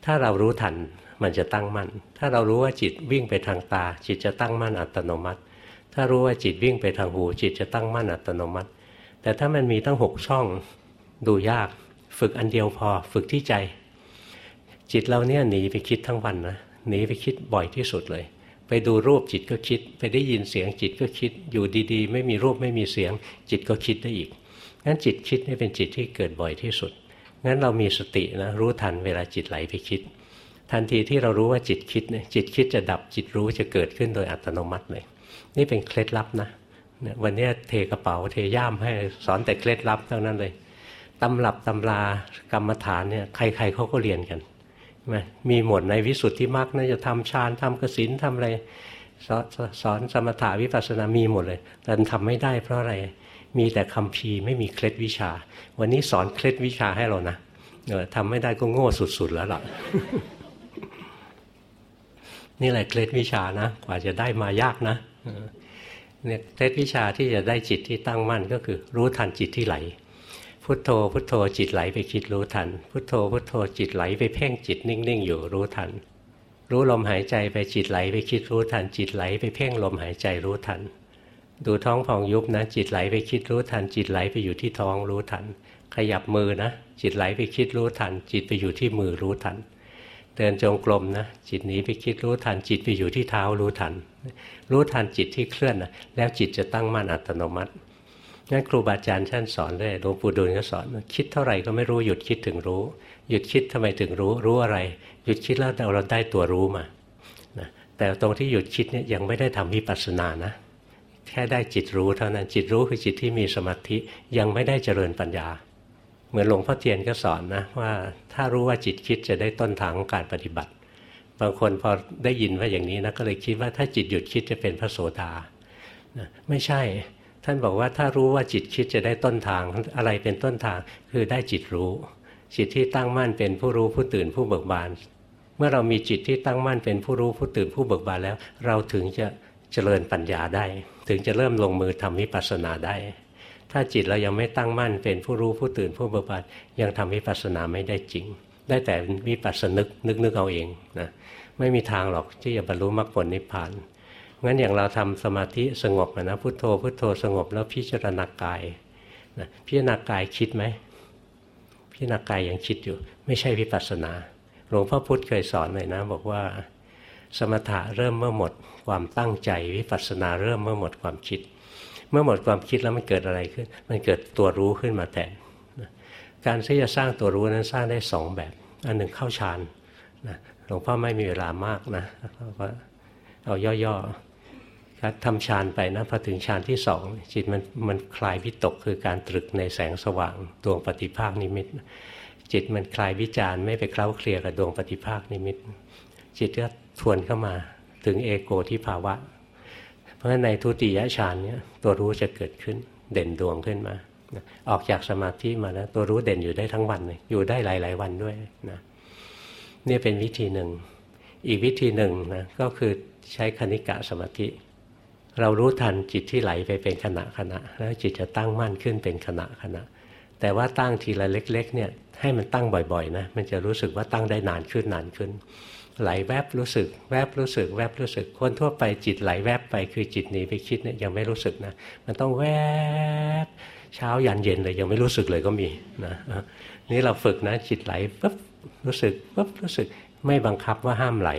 ถ้าเรารู้ทันมันจะตั้งมั่น ถ้าเรารู้ว่าจิตวิ่งไปทางตา จิตจะตั้งมั่นอัตโนมัติ ถ้ารู้ว่าจิตวิ่งไปทางหู จิตจะตั้งมั่นอัตโนมัติ แต่ถ้ามันมีตั้งหกช่องดูยาก ฝึกอันเดียวพอ ฝึกที่ใจ จิตเราเนี่ยหนีไปคิดทั้งวันนะหนีไปคิดบ่อยที่สุดเลย ไปดูรูปจิตก็คิด ไปได้ยินเสียงจิตก็คิด อยู่ดีๆ ไม่มีรูปไม่มีเสียง จิตก็คิดได้อีก งั้นจิตคิดนี่เป็นจิตที่เกิดบ่อยที่สุด งั้นเรามีสตินะรู้ทันเวลาจิตไหลไปคิด ทันทีที่เรารู้ว่าจิตคิดเนี่ยจิตคิดจะดับจิตรู้จะเกิดขึ้นโดยอัตโนมัติเลย นี่เป็นเคล็ดลับนะวันนี้เทกระเป๋าเทย่ามให้สอนแต่เคล็ดลับเท่านั้นเลยตำรับตำรากรรมฐานเนี่ยใครๆเขาก็เรียนกันมีหมดในวิสุทธิมรรคนะจะทำฌานทำกสินทำอะไรสอนสอนสมถาวิปัสสนามีหมดเลยแต่ทำไม่ได้เพราะอะไร มีแต่คำพีไม่มีเคล็ดวิชา วันนี้สอนเคล็ดวิชาให้เรานะเออทำไม่ได้ก็โง่สุด ๆ แล้วล่ะ นี่แหละเคล็ดวิชานะ กว่าจะได้มายากนะเนี่ยเคล็ดวิชาที่จะได้จิตที่ตั้งมั่นก็คือ รู้ทันจิตที่ไหล พุทโธ พุทโธจิตไหลไปคิดรู้ทัน พุทโธ พุทโธจิตไหลไปเพ่งจิตนิ่ง ๆ อยู่รู้ทัน รู้ลมหายใจไปจิตไหลไปคิดรู้ทัน จิตไหลไปเพ่งลมหายใจรู้ทัน ดูท้องพองยุบนะจิตไหลไปคิดรู้ทัน จิตไหลไปอยู่ที่ท้องรู้ทัน ขยับมือนะ จิตไหลไปคิดรู้ทัน จิตไปอยู่ที่มือรู้ทัน เดินจงกรมนะ จิตหนีไปคิดรู้ทัน จิตไปอยู่ที่เท้ารู้ทัน รู้ทันจิตที่เคลื่อนนะแล้วจิตจะตั้งมั่นอัตโนมัติงั้นครูบาอาจารย์ท่านสอนเลยหลวงปู่ดูลก็สอน คิดเท่าไหร่ก็ไม่รู้หยุดคิดถึงรู้ หยุดคิดทำไมถึงรู้รู้อะไร หยุดคิดแล้วเราได้ตัวรู้มาแต่ตรงที่หยุดคิดเนี่ยยังไม่ได้ทำวิปัสสนานะ แค่ได้จิตรู้เท่านั้นจิตรู้คือจิตที่มีสมาธิยังไม่ได้เจริญปัญญา เหมือนหลวงพ่อเทียนก็สอนนะว่าถ้ารู้ว่าจิตคิดจะได้ต้นทางของการปฏิบัติ บางคนพอได้ยินว่าอย่างนี้นะก็เลยคิดว่าถ้าจิตหยุดคิดจะเป็นพระโสดาไม่ใช่ ท่านบอกว่าถ้ารู้ว่าจิตคิดจะได้ต้นทางอะไรเป็นต้นทางคือได้จิตรู้จิตที่ตั้งมั่นเป็นผู้รู้ผู้ตื่นผู้เบิกบาน เมื่อเรามีจิตที่ตั้งมั่นเป็นผู้รู้ผู้ตื่นผู้เบิกบานแล้ว เราถึงจะ เจริญปัญญาได้ ถึงจะเริ่มลงมือทำวิปัสสนาได้ ถ้าจิตเรายังไม่ตั้งมั่นเป็นผู้รู้ผู้ตื่นผู้เบิกบานยังทำวิปัสสนาไม่ได้จริง ได้แต่วิปัสสนึกนึกนึกเอาเองนะไม่มีทางหรอกที่จะบรรลุมรรคผลนิพพานงั้นอย่างเราทำสมาธิสงบนะพุโทโธพุโทโธสงบแล้วพิจารณากายนะพิจารณากายคิดไหมพิจารณากายยังคิดอยู่ ไม่ใช่วิปัสสนา หลวงพ่อพุธเคยสอนเลยนะ บอกว่า สมถะเริ่มเมื่อหมด ความตั้งใจวิปัสสนาเริ่มเมื่อหมดความคิด เมื่อหมดความคิดแล้วมันเกิดอะไรขึ้น มันเกิดตัวรู้ขึ้นมาแทนการที่จะสร้างตัวรู้นั้นสร้างได้สองแบบ อันหนึ่งเข้าฌานหลวงพ่อไม่มีเวลามากนะเอาย่อๆทำฌานไปนะพอถึงฌานที่สองจิตมันมันคลายวิตกคือการตรึกในแสงสว่างดวงปฏิภาคนิมิต จิตมันคลายวิจารไม่ไปเคล้าเคลียกับดวงปฏิภาคนิมิต จิตก็ทวนเข้ามา ถึงเอโกที่ภาวะ เพราะฉะนั้นในทุติยฌานเนี่ยตัวรู้จะเกิดขึ้นเด่นดวงขึ้นมา ออกจากสมาธิมาแล้วตัวรู้เด่นอยู่ได้ทั้งวันเลยอยู่ได้หลาย ๆ วันด้วยนะนี่เป็นวิธีหนึ่ง อีกวิธีหนึ่งนะก็คือใช้คณิกะสมาธิ เรารู้ทันจิตที่ไหลไปเป็นขณะขณะ แล้วจิตจะตั้งมั่นขึ้นเป็นขณะขณะ แต่ว่าตั้งทีละเล็ก ๆ เนี่ยให้มันตั้งบ่อยๆนะมันจะรู้สึกว่าตั้งได้นานขึ้นนานขึ้น ไหลแวบรู้สึก แวบรู้สึก แวบรู้สึก คนทั่วไปจิตไหลแวบไปคือจิตหนีไปคิดเนี่ยยังไม่รู้สึกนะมันต้องแวบเช้ายันเย็นเลยยังไม่รู้สึกเลยก็มีนะนี่เราฝึกนะจิตไหลปุ๊บรู้สึกปุ๊บรู้สึกไม่บังคับว่าห้ามไหล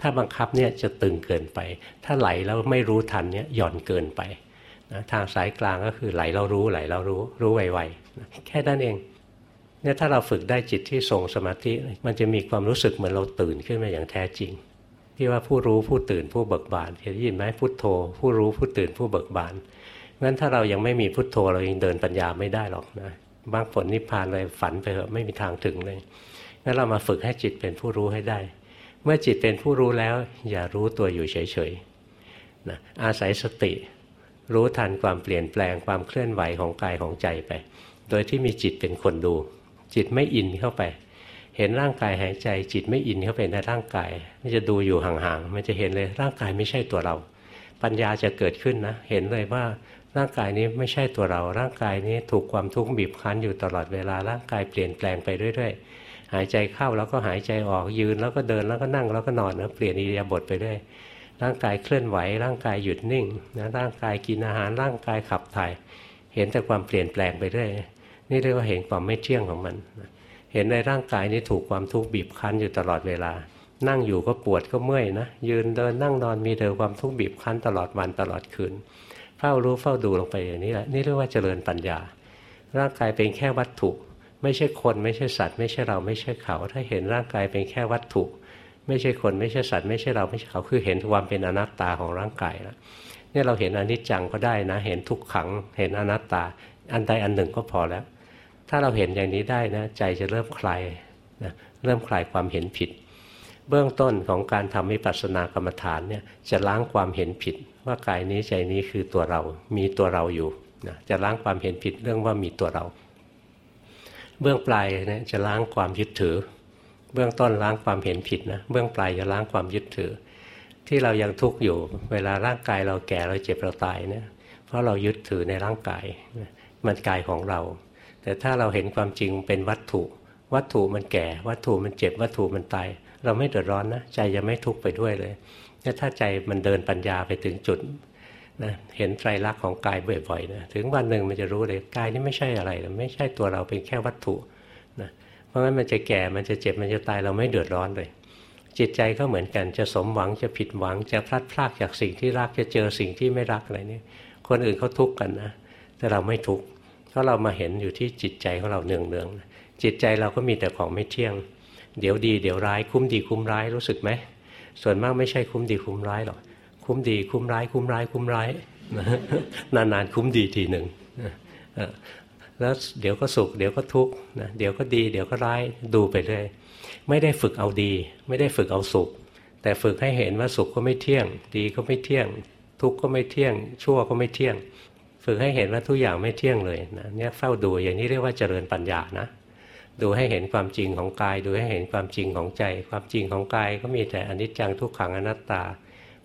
ถ้าบังคับเนี่ยจะตึงเกินไป ถ้าไหลแล้วไม่รู้ทันเนี่ยหย่อนเกินไปนะทางสายกลางก็คือไหลเรารู้ไหลเรารู้รู้ไวๆนะแค่นั้นเอง เนี่ยถ้าเราฝึกได้จิตที่ทรงสมาธิ มันจะมีความรู้สึกเหมือนเราตื่นขึ้นมาอย่างแท้จริง ที่ว่าผู้รู้ผู้ตื่นผู้เบิกบานเห็นยินไหมพุทโธ ผู้รู้ผู้ตื่นผู้เบิกบานงั้นถ้าเรายังไม่มีพุทโธเรายังเดินปัญญาไม่ได้หรอกนะบางผลนิพพานเลยฝันไปเหอะไม่มีทางถึงเลยงั้นเรามาฝึกให้จิตเป็นผู้รู้ให้ได้ เมื่อจิตเป็นผู้รู้แล้ว อย่ารู้ตัวอยู่เฉยๆนะอาศัยสติ รู้ทันความเปลี่ยนแปลงความเคลื่อนไหวของกายของใจไป โดยที่มีจิตเป็นคนดู จิตไม่อินเข้าไป เห็นร่างกายหายใจ จิตไม่อินเข้าไปในร่างกายมันจะดูอยู่ห่างๆมันจะเห็นเลยร่างกายไม่ใช่ตัวเรา ปัญญาจะเกิดขึ้นนะ เห็นเลยว่าร่างกายนี้ไม่ใช่ตัวเรา ร่างกายนี้ถูกความทุกข์บีบคั้นอยู่ตลอดเวลา ร่างกายเปลี่ยนแปลงไปเรื่อยๆ หายใจเข้าแล้วก็หายใจออก ยืนแล้วก็เดินแล้วก็นั่งแล้วก็นอนนะเปลี่ยนอิริยาบถไปเรื่อย ร่างกายเคลื่อนไหว ร่างกายหยุดนิ่งนะร่างกายกินอาหาร ร่างกายขับถ่าย เห็นแต่ความเปลี่ยนแปลงไปเรื่อย นี่เรียกว่าเห็นความไม่เที่ยงของมัน เห็นในร่างกายนี้ถูกความทุกข์บีบคั้นอยู่ตลอดเวลา นั่งอยู่ก็ปวดก็เมื่อยนะ ยืนเดินนั่งนอนมีแต่ความทุกข์บีบคั้นตลอดวันตลอดคืน เฝ้ารู้เฝ้าดูลงไปอย่างนี้แหละ นี่เรียกว่าเจริญปัญญา ร่างกายเป็นแค่วัตถุ ไม่ใช่คนไม่ใช่สัตว์ ไม่ใช่เราไม่ใช่เขา ถ้าเห็นร่างกายเป็นแค่วัตถุ ไม่ใช่คนไม่ใช่สัตว์ ไม่ใช่เราไม่ใช่เขาคือเห็นความเป็นอนัตตาของร่างกายแล้วนี่เราเห็นอนิจจังก็ได้นะ เห็นทุกขัง เห็นอนัตตา อันใดอันหนึ่งก็พอแล้ว ถ้าเราเห็นอย่างนี้ได้นะใจจะเริ่มคลายนะเริ่มคลายความเห็นผิด เบื้องต้นของการทำวิปัสสนากรรมฐานเนี่ยจะล้างความเห็นผิด ว่ากายนี้ใจนี้คือตัวเรา มีตัวเราอยู่นะจะล้างความเห็นผิดเรื่องว่ามีตัวเรา เบื้องปลายเนะจะล้างความยึดถือ เบื้องต้นล้างความเห็นผิดนะเบื้องปลายจะล้างความยึดถือ ที่เรายังทุกข์อยู่ เวลาร่างกายเราแก่เราเจ็บเราตายเนี่ยเพราะเรายึดถือในร่างกายมันกายของเรา แต่ถ้าเราเห็นความจริงเป็นวัตถุ วัตถุมันแก่ วัตถุมันเจ็บ วัตถุมันตาย เราไม่เดือดร้อนนะใจจะไม่ทุกข์ไปด้วยเลยถ้าใจมันเดินปัญญาไปถึงจุดนะเห็นไตรลักษณ์ของกายบ่อยๆนะถึงวันหนึ่งมันจะรู้เลยกายนี่ไม่ใช่อะไรไม่ใช่ตัวเราเป็นแค่วัตถุนะเพราะงั้นมันจะแก่มันจะเจ็บมันจะตายเราไม่เดือดร้อนเลย จิตใจก็เหมือนกันจะสมหวังจะผิดหวัง จะพลัดพรากจากสิ่งที่รักจะเจอสิ่งที่ไม่รักอะไรนี่คนอื่นเขาทุกข์กันนะแต่เราไม่ทุกข์ เพราะเรามาเห็นอยู่ที่จิตใจของเราเนืองเนืองจิตใจเราก็มีแต่ของไม่เที่ยง เดี๋ยวดีเดี๋ยวร้ายคุ้มดีคุ้มร้ายรู้สึกไหมส่วนมากไม่ใช่คุ้มดีคุ้มร้ายหรอกคุ้มดีคุ้มร้าย คุ้มร้าย คุ้มร้ายนานๆคุ้มดีทีหนึ่งแล้วเดี๋ยวก็สุขเดี๋ยวก็ทุกข์เดี๋ยวก็ดี เดี๋ยวก็ร้ายดูไปเรื่อยไม่ได้ฝึกเอาดี ไม่ได้ฝึกเอาสุข แต่ฝึกให้เห็นว่าสุขก็ไม่เที่ยง ดีก็ไม่เที่ยง ทุกข์ก็ไม่เที่ยง ชั่วก็ไม่เที่ยง ฝึกให้เห็นว่าทุกอย่างไม่เที่ยงเลยนะเนี่ยเฝ้าดูอย่างนี้เรียกว่าเจริญปัญญานะ ดูให้เห็นความจริงของกาย ดูให้เห็นความจริงของใจ ความจริงของกายก็มีแต่อนิจจังทุกขังอนัตตา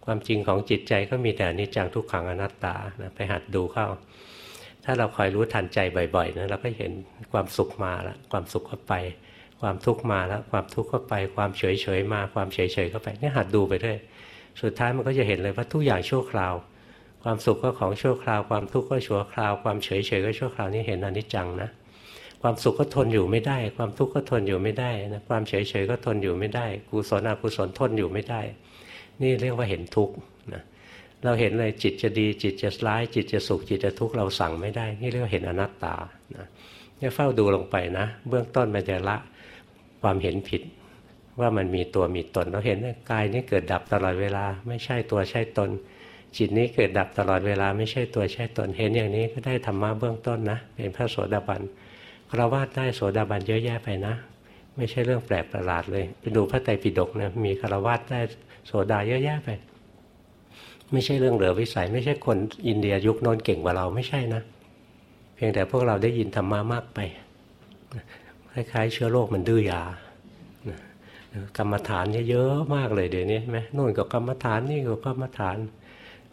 ความจริงของจิตใจก็มีแต่อนิจจังทุกขังอนัตตานะไปหัดดูเข้า ถ้าเราคอยรู้ทันใจบ่อยๆนะเราก็เห็นความสุขมาแล้วความสุขก็ไป ความทุกข์มาแล้วความทุกข์ก็ไป ความเฉยๆมาความเฉยๆก็ไปนี่หัดดูไปเรื่อยสุดท้ายมันก็จะเห็นเลยว่าทุกอย่างชั่วคราว ความสุขก็ของชั่วคราวความทุกข์ก็ชั่วคราวความเฉยๆก็ชั่วคราวนี่เห็นอนิจจังนะความสุขก็ทนอยู่ไม่ได้ ความทุกข์ก็ทนอยู่ไม่ได้นะความเฉยๆก็ทนอยู่ไม่ได้กุศลอกุศลทนอยู่ไม่ได้ นี่เรียกว่าเห็นทุกข์นะเราเห็นเลยจิตจะดีจิตจะร้าย จิตจะสุขจิตจะทุกข์เราสั่งไม่ได้ นี่เรียกว่าเห็นอนัตตานะเนี่ยเฝ้าดูลงไปนะ เบื้องต้นมันจะละความเห็นผิดว่ามันมีตัวมีตนเราเห็นกายนี้เกิดดับตลอดเวลา ไม่ใช่ตัวใช่ตน จิตนี้เกิดดับตลอดเวลาไม่ใช่ตัวใช่ตนเห็นอย่างนี้ก็ได้ธรรมะเบื้องต้นนะเป็นพระโสดาบันคารวะได้โสดาบันเยอะแยะไปนะ ไม่ใช่เรื่องแปลกประหลาดเลย ไปดูพระไตรปิฎกนะมีคารวะได้โสดาเยอะแยะไป ไม่ใช่เรื่องเหลือวิสัย ไม่ใช่คนอินเดียยุคโน้นเก่งกว่าเราไม่ใช่นะ เพียงแต่พวกเราได้ยินธรรมะมากไปคล้ายๆ เชื้อโรคมันดื้อยากรรมฐานเยอะมากเลยเดี๋ยวนี้ไหมนู่นก็กรรมฐานนี่ก็กรรมฐาน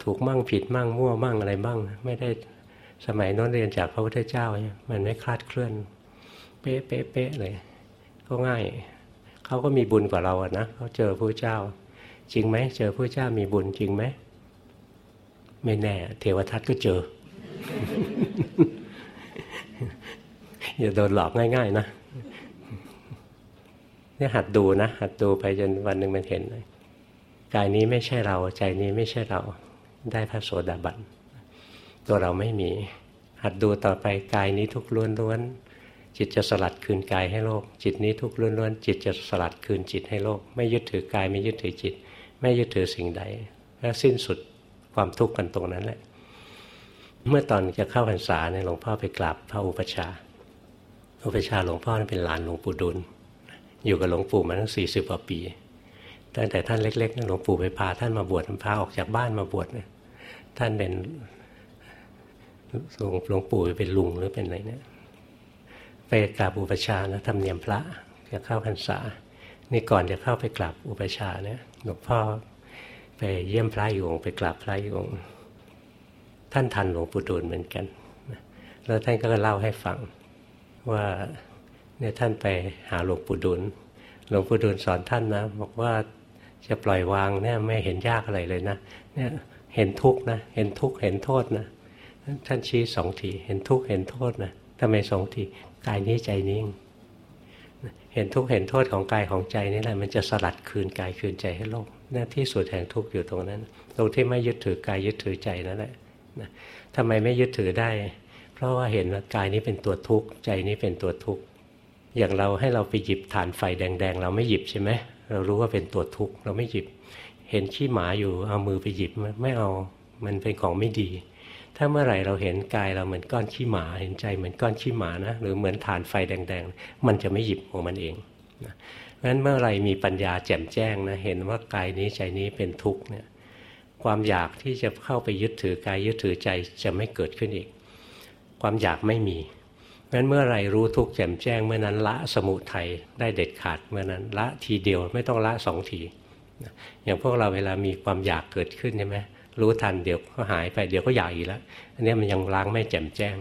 ถูกมั่งผิดมั่งมั่วมั่งอะไรบ้างไม่ได้สมัยโน้นเรียนจากพระพุทธเจ้ามันไม่คลาดเคลื่อน เป๊ะเป๊ะเป๊ะเลย ก็ง่ายเขาก็มีบุญกว่าเราอะนะเขาเจอพระเจ้า จริงไหมเจอพระเจ้ามีบุญจริงไหมไม่แน่ เทวทัตก็เจออย่าโดนหลอกง่าย ๆ นะเนี่ยหัดดูนะ หัดดูไปจนวันหนึ่งมันเห็นเลยกายนี้ไม่ใช่เรา ใจนี้ไม่ใช่เรา ได้พระโสดาบันตัวเราไม่มี หัดดูต่อไปกายนี้ทุกล้วนล้วนจิตจะสลัดคืนกายให้โลก จิตนี้ทุกล้วนล้วนจิตจะสลัดคืนจิตให้โลก ไม่ยึดถือกายไม่ยึดถือจิต ไม่ยึดถือสิ่งใดแล้วสิ้นสุดความทุกข์กันตรงนั้นแหละ เมื่อตอนจะเข้าพรรษาเนี่ยหลวงพ่อไปกราบพระอุปชา อุปชาหลวงพ่อเป็นหลานหลวงปู่ดุล อยู่กับหลวงปู่มาตั้งสี่สิบกว่าปีตั้งแต่ท่านเล็กๆหลวงปู่ไปพาท่านมาบวชพาออกจากบ้านมาบวชเนี่ย ท่านเป็นหลวงหลวงปู่เป็นลุงหรือเป็นอะไรเนี่ยไปกราบอุปชานะทำเนียมพระจะเข้าพรรษา นี่ก่อนจะเข้าไปกราบอุปชาเนี่ยหลวงพ่อไปเยี่ยมพระอยู่องค์ไปกราบพระอยู่องค์ท่านทันหลวงปู่ดูลเหมือนกันแล้วท่านก็เล่าให้ฟังว่าเนี่ยท่านไปหาหลวงปู่ดูลหลวงปู่ดูลสอนท่านนะ บอกว่าจะปล่อยวางเนี่ยไม่เห็นยากอะไรเลยนะเนี่ย เห็นทุกนะ เห็นทุกเห็นโทษนะท่านชี้สองทีเห็นทุกเห็นโทษนะทำไมสองทีกายนี้ใจนิ่ง เห็นทุกเห็นโทษของกายของใจนี่แหละมันจะสลัดคืนกายคืนใจให้โลกหน้าที่สุดแห่งทุกข์อยู่ตรงนั้น ตรงที่ไม่ยึดถือกายยึดถือใจนั่นแหละนะทำไมไม่ยึดถือได้ เพราะว่าเห็นว่ากายนี้เป็นตัวทุกข์ใจนี้เป็นตัวทุกข์อย่างเราให้เราไปหยิบฐานไฟแดง ๆ เราไม่หยิบใช่ไหมเรารู้ว่าเป็นตัวทุกข์เราไม่หยิบ เห็นขี้หมาอยู่เอามือไปหยิบไม่เอามันเป็นของไม่ดี ถ้าเมื่อไหร่เราเห็นกายเราเหมือนก้อนขี้หมาเห็นใจเหมือนก้อนขี้หมานะหรือเหมือนฐานไฟแดง ๆ มันจะไม่หยิบของมันเองนะงั้นเมื่อไรมีปัญญาแจ่มแจ้งนะเห็นว่ากายนี้ใจนี้เป็นทุกข์เนี่ยความอยากที่จะเข้าไปยึดถือกายยึดถือใจจะไม่เกิดขึ้นอีก ความอยากไม่มีงั้นเมื่อไรรู้ทุกข์แจ่มแจ้งเมื่อนั้นละสมุทัยได้เด็ดขาดเมื่อนั้นละทีเดียวไม่ต้องละสองที อย่างพวกเราเวลามีความอยากเกิดขึ้นใช่ไหมรู้ทันเดี๋ยวก็หายไปเดี๋ยวก็อยากอีกแล้วอันนี้มันยังล้างไม่แจ่มแจ้ง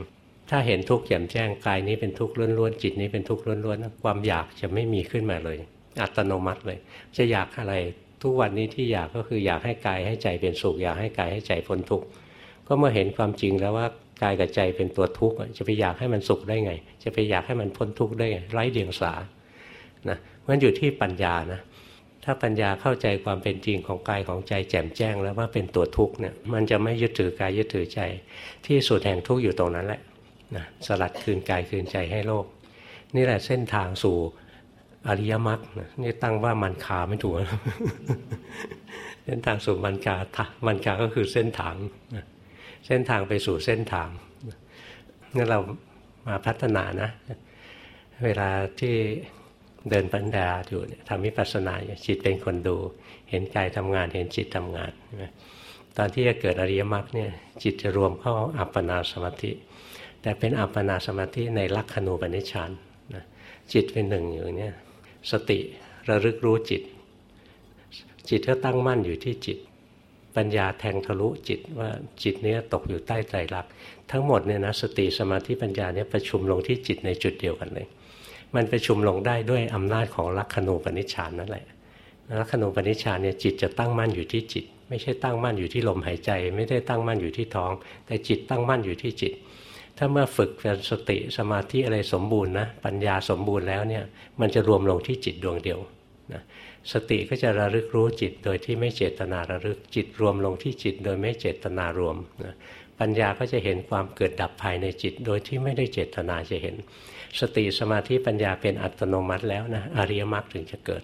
ถ้าเห็นทุกข์แจ่มแจ้งกายนี้เป็นทุกข์ล้วนๆจิตนี้เป็นทุกข์ล้วนๆความอยากจะไม่มีขึ้นมาเลย อัตโนมัติเลย จะอยากอะไรทุกวันนี้ที่อยากก็คืออยากให้กายให้ใจเป็นสุขอยากให้กายให้ใจพ้นทุกข์ก็เมื่อเห็นความจริงแล้วว่ากายกับใจเป็นตัวทุกข์จะไปอยากให้มันสุขได้ไง จะไปอยากให้มันพ้นทุกข์ได้ไงไร้เดียงสานะมันอยู่ที่ปัญญานะ ถ้าปัญญาเข้าใจความเป็นจริงของกายของใจแจ่มแจ้ง แล้วว่าเป็นตัวทุกข์เนี่ยมันจะไม่ยึดถือกายยึดถือใจ ที่สุดแห่งทุกข์อยู่ตรงนั้นแหละนะสลัดคืนกายคืนใจให้โลก นี่แหละเส้นทางสู่อริยมรรคนี่ตั้งว่ามันคาไม่ถูกเส้นทางสู่มันคามันคาก็คือเส้นทางเส้นทางไปสู่เส้นทางงั้นเรามาพัฒนานะ เวลาที่ เดินปัญญาอยู่ทำวิปัสสนาจิตเป็นคนดู เห็นกายทำงานเห็นจิตทำงานตอนที่จะเกิดอริยมรรคเนี่ยจิตจะรวมเข้าอัปปนาสมาธิ แต่เป็นอัปปนาสมาธิในลักขณูปนิชฌานนะจิตเป็นหนึ่งอยู่เนี่ยสติระลึกรู้จิต จิตก็ตั้งมั่นอยู่ที่จิต ปัญญาแทงทะลุจิตว่าจิตเนี้ยตกอยู่ใต้ใจรัก ทั้งหมดเนี่ยนะสติสมาธิปัญญาเนี่ยประชุมลงที่จิตในจุดเดียวกันเลย มันไปชุมลงได้ด้วยอำนาจของลักขณูปนิชฌานนั่นแหละลักขณูปนิชฌานเนี่ยจิตจะตั้งมั่นอยู่ที่จิต ไม่ใช่ตั้งมั่นอยู่ที่ลมหายใจ ไม่ได้ตั้งมั่นอยู่ที่ท้อง แต่จิตตั้งมั่นอยู่ที่จิต ถ้าเมื่อฝึกเป็นสติสมาธิอะไรสมบูรณ์นะปัญญาสมบูรณ์แล้วเนี่ยมันจะรวมลงที่จิตดวงเดียวนะสติก็จะระลึกรู้จิตโดยที่ไม่เจตนาระลึกจิตรวมลงที่จิตโดยไม่เจตนารวมนะปัญญาก็จะเห็นความเกิดดับภายในจิต โดยที่ไม่ได้เจตนาจะเห็น สติสมาธิปัญญาเป็นอัตโนมัติแล้วนะอริยมรรคถึงจะเกิด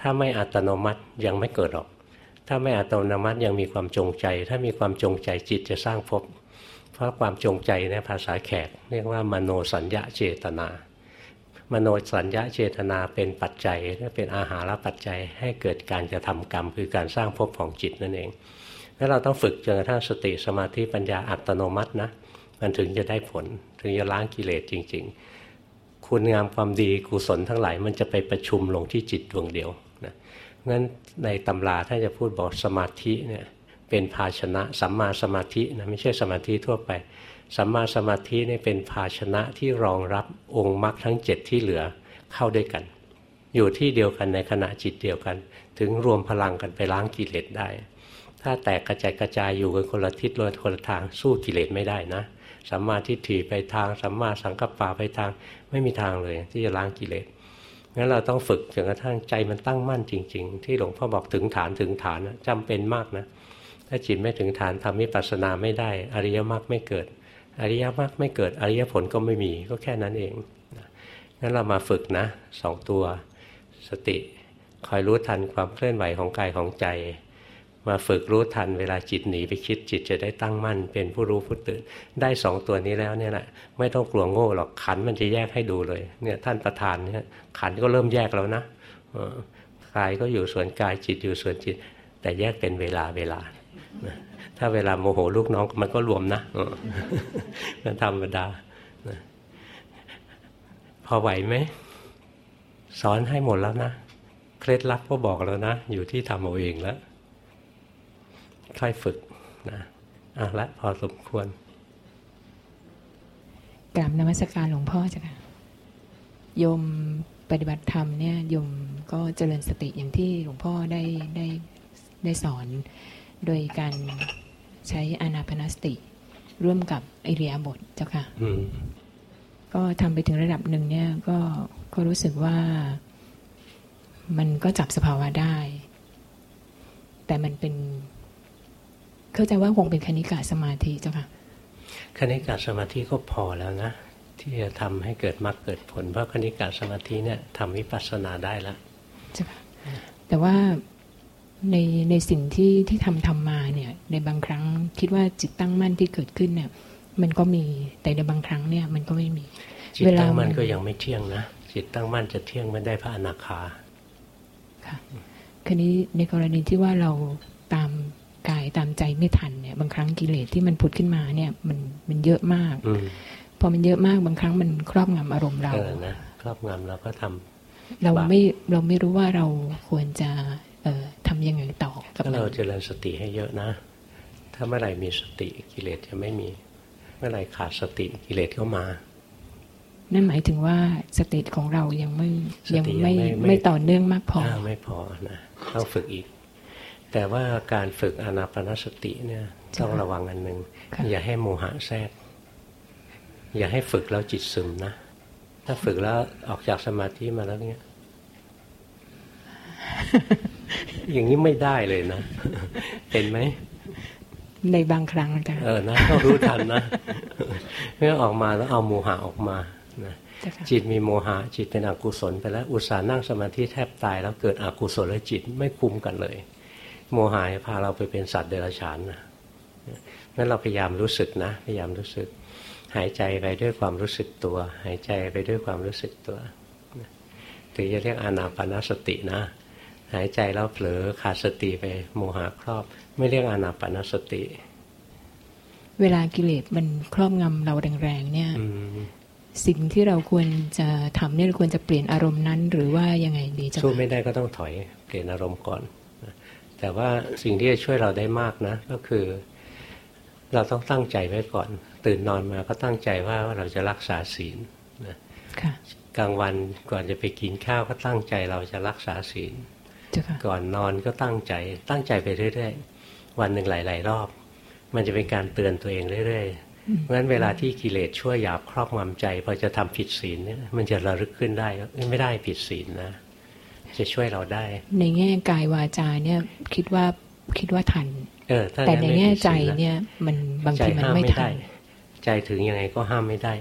ถ้าไม่อัตโนมัติยังไม่เกิดหรอก ถ้าไม่อัตโนมัติยังมีความจงใจ ถ้ามีความจงใจจิตจะสร้างภพเพราะความจงใจในภาษาแขก เรียกว่ามโนสัญญาเจตนา มโนสัญญาเจตนาเป็นปัจจัยและเป็นอาหารปัจจัยให้เกิดการกระทำกรรม คือการสร้างภพของจิตนั่นเอง แล้วเราต้องฝึกจนกระทั่งสติสมาธิปัญญาอัตโนมัตินะมันถึงจะได้ผลถึงจะล้างกิเลสจริง ๆ คุณงามความดีกุศลทั้งหลายมันจะไปประชุมลงที่จิตดวงเดียวนะงั้นในตำราถ้าจะพูดบอกสมาธิเนี่ยเป็นภาชนะสัมมาสมาธินะไม่ใช่สมาธิทั่วไปสัมมาสมาธินี่เป็นภาชนะที่รองรับองค์มรรคทั้งเจ็ดที่เหลือเข้าด้วยกัน อยู่ที่เดียวกันในขณะจิตเดียวกัน ถึงรวมพลังกันไปล้างกิเลสได้ ถ้าแตกกระจายกระจายอยู่กันคนละทิศคนละทางสู้กิเลสไม่ได้นะสัมมาทิฏฐิไปทางสัมมาสังกัปปะไปทาง ไม่มีทางเลยที่จะล้างกิเลสงั้นเราต้องฝึกจนกระทั่งใจมันตั้งมั่นจริง ๆ ที่หลวงพ่อบอกถึงฐานถึงฐานนะจำเป็นมากนะถ้าจิตไม่ถึงฐานทำมิปัสสนาไม่ได้ อริยมรรคไม่เกิด อริยมรรคไม่เกิดอริยผลก็ไม่มีก็แค่นั้นเองงั้นเรามาฝึกนะสองตัวสติ คอยรู้ทันความเคลื่อนไหวของกายของใจ มาฝึกรู้ทันเวลาจิตหนีไปคิดจิตจะได้ตั้งมั่น เป็นผู้รู้ผู้ตื่น ได้สองตัวนี้แล้วเนี่ยแหละไม่ต้องกลัวโง่หรอกขันมันจะแยกให้ดูเลยเนี่ยท่านประธานเนี่ยขันก็เริ่มแยกแล้วนะกายก็อยู่ส่วนกายจิตอยู่ส่วนจิต แต่แยกเป็นเวลาเวลา ถ้าเวลาโมโหลูกน้องมันก็รวมนะมันธรรมดาพอไหวไหมสอนให้หมดแล้วนะเคล็ดลับก็บอกแล้วนะ อยู่ที่ทำเอาเองแล้ว ค่อยฝึกนะอะละพอสมควรกราบนมัสการหลวงพ่อจ้ะค่ะโยมปฏิบัติธรรมเนี่ยโยมก็เจริญสติอย่างที่หลวงพ่อได้ได้ได้สอน โดยการใช้อานาปนสติ ร่วมกับไอเรียบทเจ้าค่ะอืมก็ทำไปถึงระดับหนึ่งเนี่ยก็ก็รู้สึกว่ามันก็จับสภาวะได้ แต่มันเป็น เข้าใจว่าคงเป็นคณิกะสมาธิเจ้าค่ะคณิกาสมาธิก็พอแล้วนะ ที่จะทำให้เกิดมรรคเกิดผล เพราะคณิกาสมาธิเนี่ยทำวิปัสสนาได้แล้วใช่ค่ะแต่ว่าในในสิ่งที่ที่ทำทำมาเนี่ย ในบางครั้งคิดว่าจิตตั้งมั่นที่เกิดขึ้นเนี่ย มันก็มีแต่ในบางครั้งเนี่ยมันก็ไม่มี จิตเวลาตั้งมั่นมันก็ยังไม่เที่ยงนะจิตตั้งมั่นจะเที่ยงไม่ได้พระอนาคาค่ะคืนี้ในกรณีที่ว่าเราตาม กายตามใจไม่ทันเนี่ย บางครั้งกิเลสที่มันผุดขึ้นมาเนี่ย มันมันเยอะมากอืมพอมันเยอะมากบางครั้งมันครอบงำอารมณ์เราเออนะครอบงำเราก็ทำเราไม่เราไม่รู้ว่าเราควรจะ เอ่อทำยังไงต่อกับก็มันเราเจริญสติให้เยอะนะ ถ้าเมื่อไหร่มีสติกิเลสจะไม่มี เมื่อไหร่ขาดสติกิเลสก็มานั่นหมายถึงว่าสติของเรายังไม่สติยังยังไม่ไม่ไม่ไม่ต่อเนื่องมากพอาไม่พอนะต้องฝึกอีก แต่ว่าการฝึกอานาปนสติเนี่ยต้องระวังอันหนึ่งค่ะอย่าให้โมหะแทรก อย่าให้ฝึกแล้วจิตซึมนะ ถ้าฝึกแล้วออกจากสมาธิมาแล้วเนี่ยอย่างนี้ไม่ได้เลยนะ เป็นไหม ในบางครั้งนะคะเออนะต้องรู้ทันนะเมื่อออกมาแล้วเอาโมหะออกมานะเจ้าค่ะจิตมีโมหะจิตเป็นอกุศลไปแล้ว อุตส่าห์นั่งสมาธิแทบตายแล้วเกิดอกุศลจิตไม่คุ้มกันเลย โมหะพาเราไปเป็นสัตว์เดรัจฉานนะงั้นเราพยายามรู้สึกนะ พยายามรู้สึก หายใจไปด้วยความรู้สึกตัว หายใจไปด้วยความรู้สึกตัวถึงจะเรียกอานาปานสตินะ หายใจแล้วเผลอขาดสติไปโมหะครอบ ไม่เรียกอานาปานสติ เวลากิเลสมันครอบงำเราแรงๆเนี่ยอืมสิ่งที่เราควรจะทำเนี่ยเราควรจะเปลี่ยนอารมณ์นั้น หรือว่ายังไงดีเจ้าสู้ค่ะไม่ได้ก็ต้องถอยเปลี่ยนอารมณ์ก่อนนะ แต่ว่าสิ่งที่จะช่วยเราได้มากนะ ก็คือ เราต้องตั้งใจไว้ก่อน ตื่นนอนมาก็ตั้งใจว่าเราจะรักษาศีลนะค่ะกลางวันก่อนจะไปกินข้าวก็ตั้งใจเราจะรักษาศีลเจ้าค่ะก่อนนอนก็ตั้งใจ ตั้งใจไปเรื่อยๆ วันหนึ่งหลาย ๆ รอบ มันจะเป็นการเตือนตัวเองเรื่อยๆเพราะฉะนั้นเวลาที่กิเลสชั่วหยาบครอบงำใจพอจะทำผิดศีลเนี่ยมันจะระลึกขึ้นได้ว่าเอ้ยไม่ได้ผิดศีลนะ จะช่วยเราได้ ในแง่กายวาจาเนี่ยคิดว่าคิดว่าทันเออถ้าแต่งั้ในไม่แง่ผิดใจศีละเนี่ยมันบางใจทีมันห้ามไม่ไม่ทัได้นใจถึงยังไงก็ห้ามไม่ได้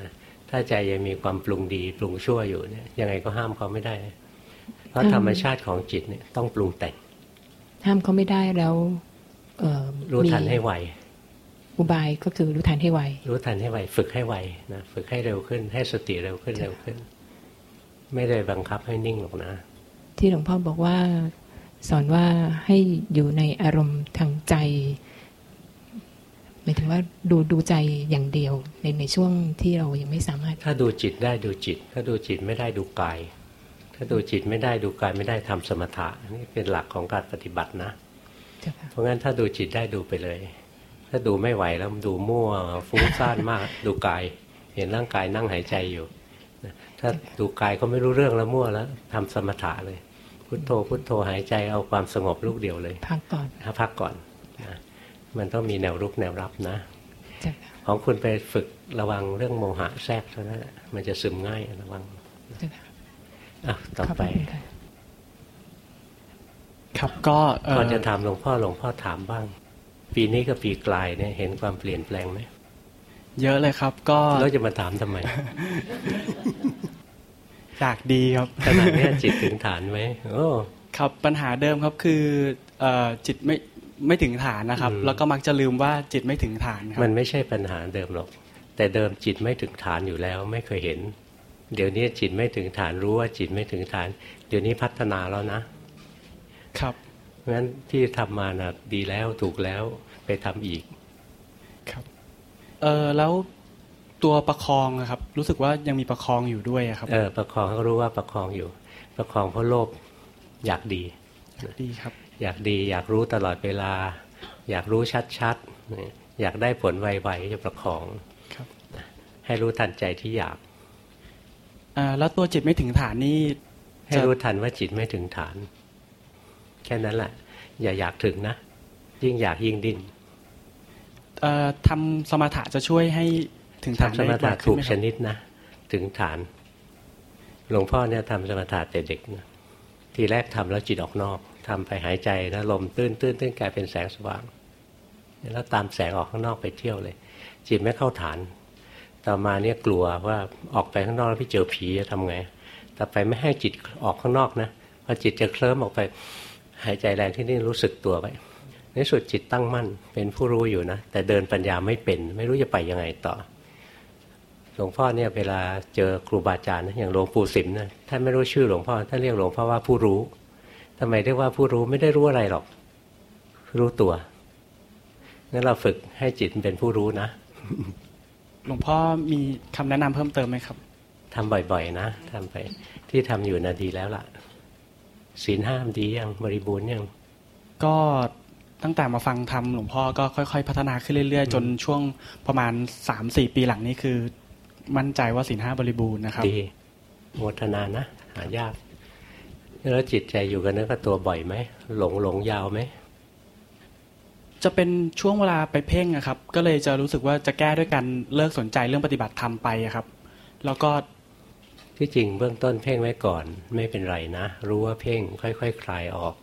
นะถ้าใจยังมีความปรุงดีปรุงชั่วอยู่เนี่ยยังไงก็ห้ามเขาไม่ได้ เพราะอืมธรรมชาติของจิตเนี่ยต้องปรุงแต่ง ห้ามเขาไม่ได้แล้วเอ่อรู้มีทันให้ไวอุบายก็คือรู้ทันให้ไว รู้ทันให้ไว ฝึกให้ไวนะฝึกให้เร็วขึ้น ให้สติเร็วขึ้นเร็วขึ้น ไม่ได้บังคับให้นิ่งหรอกนะ ที่หลวงพ่อบอกว่าสอนว่าให้อยู่ในอารมณ์ทางใจหมายถึงว่าดูดูใจอย่างเดียวในในช่วงที่เรายังไม่สามารถ ถ้าดูจิตได้ดูจิต ถ้าดูจิตไม่ได้ดูกาย ถ้าดูจิตไม่ได้ดูกายไม่ได้ทำสมถะนี่เป็นหลักของการปฏิบัตินะเจ้าค่ะเพราะงั้นถ้าดูจิตได้ดูไปเลย ถ้าดูไม่ไหวแล้วดูมั่วฟุ้งซ่านมาก ดูกาย เห็นร่างกายนั่งหายใจอยู่นะถ้าดูกายก็ไม่รู้เรื่องแล้วมั่วแล้วทำสมถะเลย พุทโธพุทโธหายใจเอาความสงบลูกเดียวเลย พักก่อนถ้าพักก่อนนะมันต้องมีแนวรุกแนวรับนะเจ้าค่ะของคุณไปฝึกระวังเรื่องโมหะแทรกเท่านั้นแหละมันจะซึมง่ายระวังเจ้าค่ะอะต่อขอบไปคุณค่ะครับก็เอ่อก่อนจะถามหลวงพ่อหลวงพ่อถามบ้าง ปีนี้กับปีกลายเนี่ยเห็นความเปลี่ยนแปลงไหมเยอะเลยครับ ก็แล้วจะมาถามทำไม อยากดีครับขนาดเนี้ยจิตถึงฐานไหมโอ้ครับปัญหาเดิมครับคือเอ่อจิตไม่ไม่ถึงฐานนะครับอืมแล้วก็มักจะลืมว่าจิตไม่ถึงฐานครับมันไม่ใช่ปัญหาเดิมหรอก แต่เดิมจิตไม่ถึงฐานอยู่แล้วไม่เคยเห็น เดี๋ยวนี้จิตไม่ถึงฐานรู้ว่าจิตไม่ถึงฐาน เดี๋ยวนี้พัฒนาแล้วนะ ครับเพราะฉะนั้นที่ทำมานะดีแล้วถูกแล้วไปทำอีก ครับเออแล้ว ตัวประคองอะครับ รู้สึกว่ายังมีประคองอยู่ด้วยอะครับเออประคองก็รู้ว่าประคองอยู่ ประคองเพราะโลภอยากดีดีครับ อยากดีอยากรู้ตลอดเวลา อยากรู้ชัดๆอยากได้ผลไวๆจะประคองครับ ให้รู้ทันใจที่อยากอ่าแล้วตัวจิตไม่ถึงฐานนี่ให้รู้ทันว่าจิตไม่ถึงฐาน แค่นั้นแหละ อย่าอยากถึงนะ ยิ่งอยากยิ่งดิ้นเอ่อทำสมถะจะช่วยให้ ถึงฐานทำสได้มถะบ่อยขึ้ถูนกไหมคชรับนิดนะ ถึงฐาน หลวงพ่อเนี่ยทำสมถะแต่เด็กนะทีแรกทำแล้วจิตออกนอกทำไปหายใจแล้วลมตื้นตื้นตื้นกลายเป็นแสงสว่าง แล้วตามแสงออกข้างนอกไปเที่ยวเลย จิตไม่เข้าฐาน ต่อมาเนี่ยกลัวว่าออกไปข้างนอกแล้วพี่เจอผีจะทำไง ต่อไปไม่ให้จิตออกข้างนอกนะพอจิตจะเคลิ้มออกไปหายใจแรงที่นี่รู้สึกตัวไปในสุดจิตตั้งมั่นเป็นผู้รู้อยู่นะ แต่เดินปัญญาไม่เป็น ไม่รู้จะไปยังไงต่อ หลวงพ่อเนี่ยเวลาเจอครูบาอาจารย์นะอย่างหลวงปู่สิมนะท่านไม่รู้ชื่อหลวงพ่อท่านเรียกหลวงพ่อว่าผู้รู้ทำไมเรียกว่าผู้รู้ไม่ได้รู้อะไรหรอก รู้ตัวงั้นเราฝึกให้จิตเป็นผู้รู้นะหลวงพ่อมีคำแนะนำเพิ่มเติมไหมครับทำบ่อยๆ นะทำไปที่ทำอยู่นะดีแล้วล่ะศีลห้ามดียังบริบูรณ์ยังก็ตั้งแต่มาฟังธรรมหลวงพ่อก็ค่อย ๆ พัฒนาขึ้นเรื่อย ๆ จนช่วงประมาณสามสี่ปีหลังนี้คือ มั่นใจว่าศีลห้าบริบูรณ์นะครับ ดีโมทนานะ หายาก แล้วจิตใจอยู่กับเนื้อกับตัวบ่อยไหม หลงหลงยาวไหม จะเป็นช่วงเวลาไปเพ่งอะครับ ก็เลยจะรู้สึกว่าจะแก้ด้วยการเลิกสนใจเรื่องปฏิบัติธรรมไปอะครับ แล้วก็ที่จริงเบื้องต้นเพ่งไว้ก่อนไม่เป็นไรนะ รู้ว่าเพ่งค่อยๆคคลายออก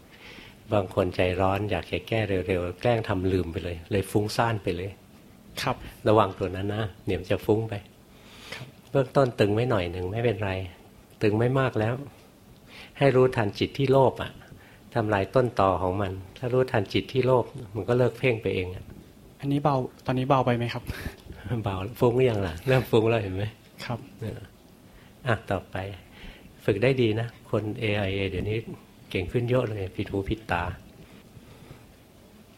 บางคนใจร้อนอยากจะแก้เร็วๆ แกล้งทำลืมไปเลย เลยฟุ้งซ่านไปเลย ครับ ระวังตัวนั้นนะเดี๋ยวมันจะฟุ้งไปเบื้องต้นตึงไว้หน่อยหนึ่งไม่เป็นไร ตึงไม่มากแล้ว ให้รู้ทันจิตที่โลภอะทำลายต้นตอของมัน ถ้ารู้ทันจิตที่โลภมันก็เลิกเพ่งไปเองอะอันนี้เบาตอนนี้เบาไปไหมครับ เบาฟุ้งหรือยังล่ะเริ่มฟุ้งแล้วเห็นไหมครับอะต่อไปฝึกได้ดีนะ คน AIA เดี๋ยวนี้เก่งขึ้นเยอะเลยผิดหูผิดตา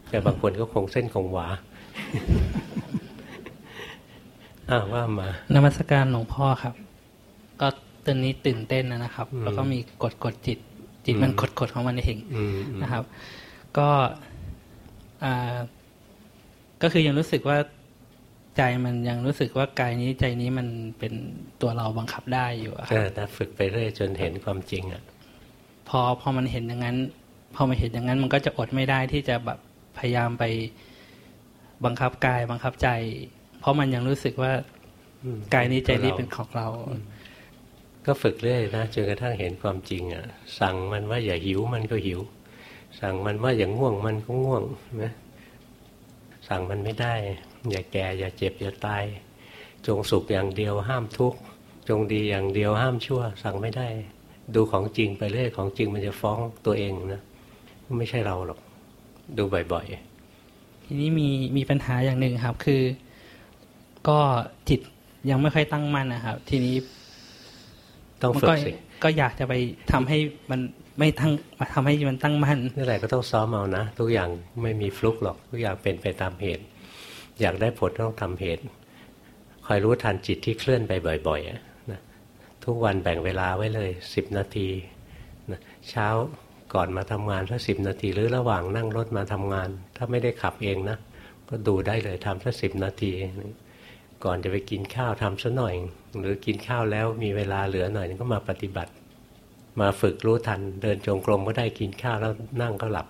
แต่บางคนก็คงเส้นคงหวา อ้าวว่ามานมัสการหลวงพ่อครับ ก็ตอนนี้ตื่นเต้นนะครับอืมแล้วก็มีกดกดจิต จิตมันอืมกดกดของมันเองอืมอืมนะครับ ก็อ่าก็คือยังรู้สึกว่าใจมันยังรู้สึกว่ากายนี้ใจนี้มันเป็นตัวเราบังคับได้อยู่อะคเอรับอนะฝึกไปเรื่อยจนเห็นความจริงอะพอพอมันเห็นอย่างนั้น พอมันเห็นอย่างนั้น มันก็จะอดไม่ได้ที่จะแบบพยายามไปบังคับกายบังคับใจเพ ราะมันยังรู้สึกว่าอืมกายนี้ใจนี้เป็นของเรา ก็ฝึกเรื่อยนะจนกระทั่งเห็นความจริงอะ สั่งมันว่าอย่าหิวมันก็หิว สั่งมันว่าอย่างง่วงมันก็ง่วงนะสั่งมันไม่ได้ อย่าแก่ อย่าเจ็บ อย่าตาย จงสุขอย่างเดียวห้ามทุกข์จงดีอย่างเดียวห้ามชั่ว สั่งไม่ได้ ดูของจริงไปเรื่อยของจริงมันจะฟ้องตัวเองนะไม่ใช่เราหรอก ดูบ่อยทีนี้มีมีปัญหาอย่างหนึ่งครับคือ ก็จิตยังไม่ค่อยตั้งมั่นนะครับ ทีนี้ๆต้องมันฝึก็กสิก็อยากจะไปทำให้มันไม่ตั้งมาทำให้มันตั้งมั่นนี่แหละก็ต้องซ้อมเอานะทุกอย่างไม่มีฟลุกหรอกทุกอย่างเป็นไปตามเหตุ อยากได้ผลต้องทำเหตุ คอยรู้ทันจิตที่เคลื่อนไปบ่อยๆอะนะทุกวันแบ่งเวลาไว้เลยสิบนาทีนะเช้าก่อนมาทำงานสักสิบนาทีหรือระหว่างนั่งรถมาทำงาน ถ้าไม่ได้ขับเองนะก็ดูได้เลยทำสักสิบนาที ก่อนจะไปกินข้าวทำสักหน่อย หรือกินข้าวแล้วมีเวลาเหลือหน่อยก็มาปฏิบัติ มาฝึกรู้ทัน เดินจงกรมก็ได้กินข้าวแล้วนั่งก็หลับ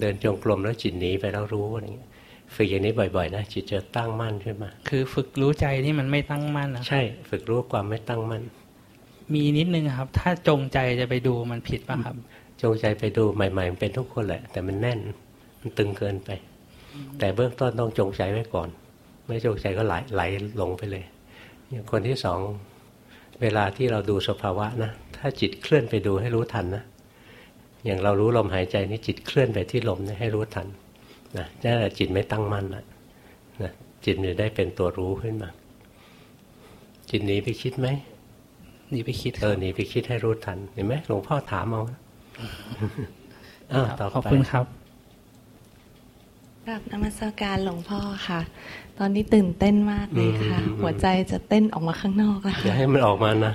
เดินจงกรมแล้วจิตหนีไปแล้วรู้อะไรเงี้ยฝึกอย่างนี้บ่อยๆนะจิตจะตั้งมั่นขึ้นมา คือฝึกรู้ใจที่มันไม่ตั้งมั่นนะครับใช่ ฝึกรู้ความไม่ตั้งมั่น มีนิดนึงครับ ถ้าจงใจจะไปดูมันผิดป่ะครับ จงใจไปดูใหม่ๆมันเป็นทุกคนแหละ แต่มันแน่นมันตึงเกินไป แต่เบื้องต้นต้องจงใจไว้ก่อน ไม่จงใจก็ไหลไหลลงไปเลยอย่างคนที่สองเวลาที่เราดูสภาวะนะถ้าจิตเคลื่อนไปดูให้รู้ทันนะอย่างเรารู้ลมหายใจนี่จิตเคลื่อนไปที่ลมเนี่ยให้รู้ทันนะนั่นแหละจิตไม่ตั้งมั่นนะนะจิตจะได้เป็นตัวรู้ขึ้นมา จิตหนีไปคิดไหมหนีไปคิดเออหนีไปคิดให้รู้ทันเห็นไหมหลวงพ่อถามเอาอ้าวต่อขอบไปคุณครับกราบนมัสการหลวงพ่อค่ะ ตอนนี้ตื่นเต้นมากเลยค่ะอืมหัวใจจะเต้นออกมาข้างนอกแล้วอย่าค่ะให้มันออกมานะ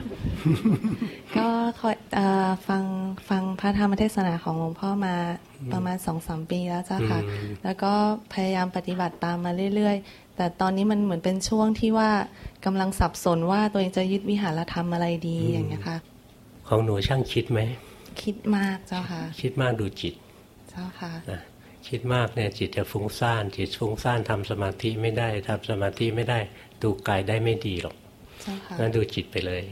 ก็คอยเอ่อฟังฟังพระธรรมเทศนาของหลวงพ่อมาประมาณสองสามปีแล้วเจ้าค่ะอืมแล้วก็พยายามปฏิบัติตามมาเรื่อยๆ แต่ตอนนี้มันเหมือนเป็นช่วงที่ว่ากำลังสับสนว่าตัวเองจะยึดวิหารธรรมอะไรดีอย่างเงี้ยค่ะ ของหนูช่างคิดไหม คิดมากเจ้าค่ะ คิดมากดูจิต เจ้าค่ะนะ คิดมากเนี่ยจิตจะฟุ้งซ่านจิตฟุ้งซ่านทำสมาธิไม่ได้ทำสมาธิไม่ได้ ดูกายได้ไม่ดีหรอกเจ้าค่ะงั้นดูจิตไปเลย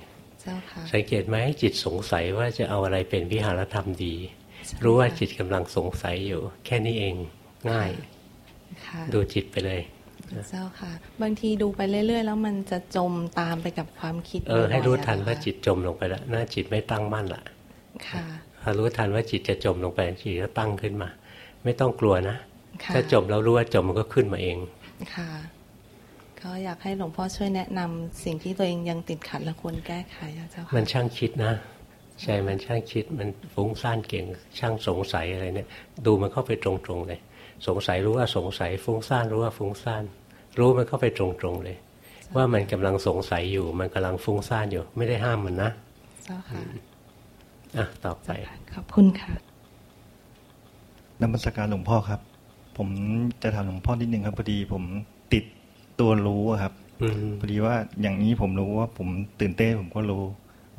เจ้าค่ะสังเกตไหมจิตสงสัยว่าจะเอาอะไรเป็นวิหารธรรมดีใช่รู้ว่าค่ะจิตกำลังสงสัยอยู่ แค่นี้เองง่ายค่ะดูจิตไปเลยเจ้าค่ะ บางทีดูไปเรื่อย ๆ แล้วมันจะจมตามไปกับความคิด เออ ให้รู้ทันบ่อยๆว่าอะค่ะจิตจมลงไปแล้วน่าจิตไม่ตั้งมั่นละค่ะพอรู้ทันว่าจิตจะจมลงไปจิตก็ตั้งขึ้นมา ไม่ต้องกลัวนะค่ะถ้าจมแล้วรู้ว่าจมมันก็ขึ้นมาเอง ค่ะ ก็อยากให้หลวงพ่อช่วยแนะนำสิ่งที่ตัวเองยังติดขัดและควรแก้ไขอะเจ้าค่ะมันช่างคิดนะใจมันช่างคิดมันฟุ้งซ่านเก่ง ช่างสงสัยอะไรเนี่ย ดูมันเข้าไปตรงๆเลย สงสัยรู้ว่าสงสัย ฟุ้งซ่านรู้ว่าฟุ้งซ่านรู้มันเข้าไปตรงๆเลย ว่ามันกำลังสงสัยอยู่ มันกำลังฟุ้งซ่านอยู่ ไม่ได้ห้ามมันนะเจ้าค่ะอะต่อไปขอบคุณค่ะ นมัสการหลวงพ่อครับ ผมจะถามหลวงพ่อนิดนึงครับพอดีผมติดตัวรู้อะครับอืมพอดีว่าอย่างนี้ผมรู้ว่าผมตื่นเต้นผมก็รู้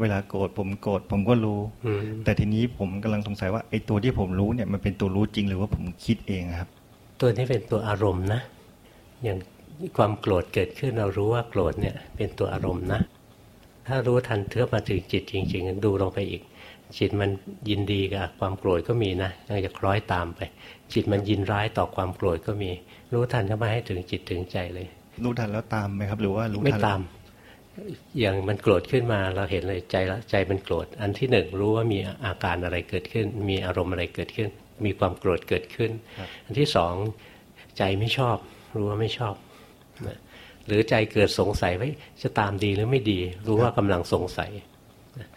เวลาโกรธผมโกรธผมก็รู้อืมแต่ทีนี้ผมกำลังสงสัยว่าไอ้ตัวที่ผมรู้เนี่ยมันเป็นตัวรู้จริงหรือว่าผมคิดเองครับ ตัวนี้เป็นตัวอารมณ์นะ อย่างความโกรธเกิดขึ้นเรารู้ว่าโกรธเนี่ยเป็นตัวอารมณ์นะ ถ้ารู้ทันเทือมาถึงจิตจริง ๆ ดูลงไปอีก จิตมันยินดีกับความโกรธก็มีนะยังจะคล้อยตามไป จิตมันยินร้ายต่อความโกรธก็มี รู้ทันเข้ามาให้ถึงจิตถึงใจเลย รู้ทันแล้วตามไหมครับ หรือว่ารู้ไม่ทันตาม อย่างมันโกรธขึ้นมาเราเห็นเลยใจละใจมันโกรธ อันที่หนึ่งรู้ว่ามีอาการอะไรเกิดขึ้น มีอารมณ์อะไรเกิดขึ้น มีความโกรธเกิดขึ้น อันที่สองใจไม่ชอบ รู้ว่าไม่ชอบนะหรือใจเกิดสงสัยว่าจะตามดีหรือไม่ดี รู้ว่ากำลังสงสัย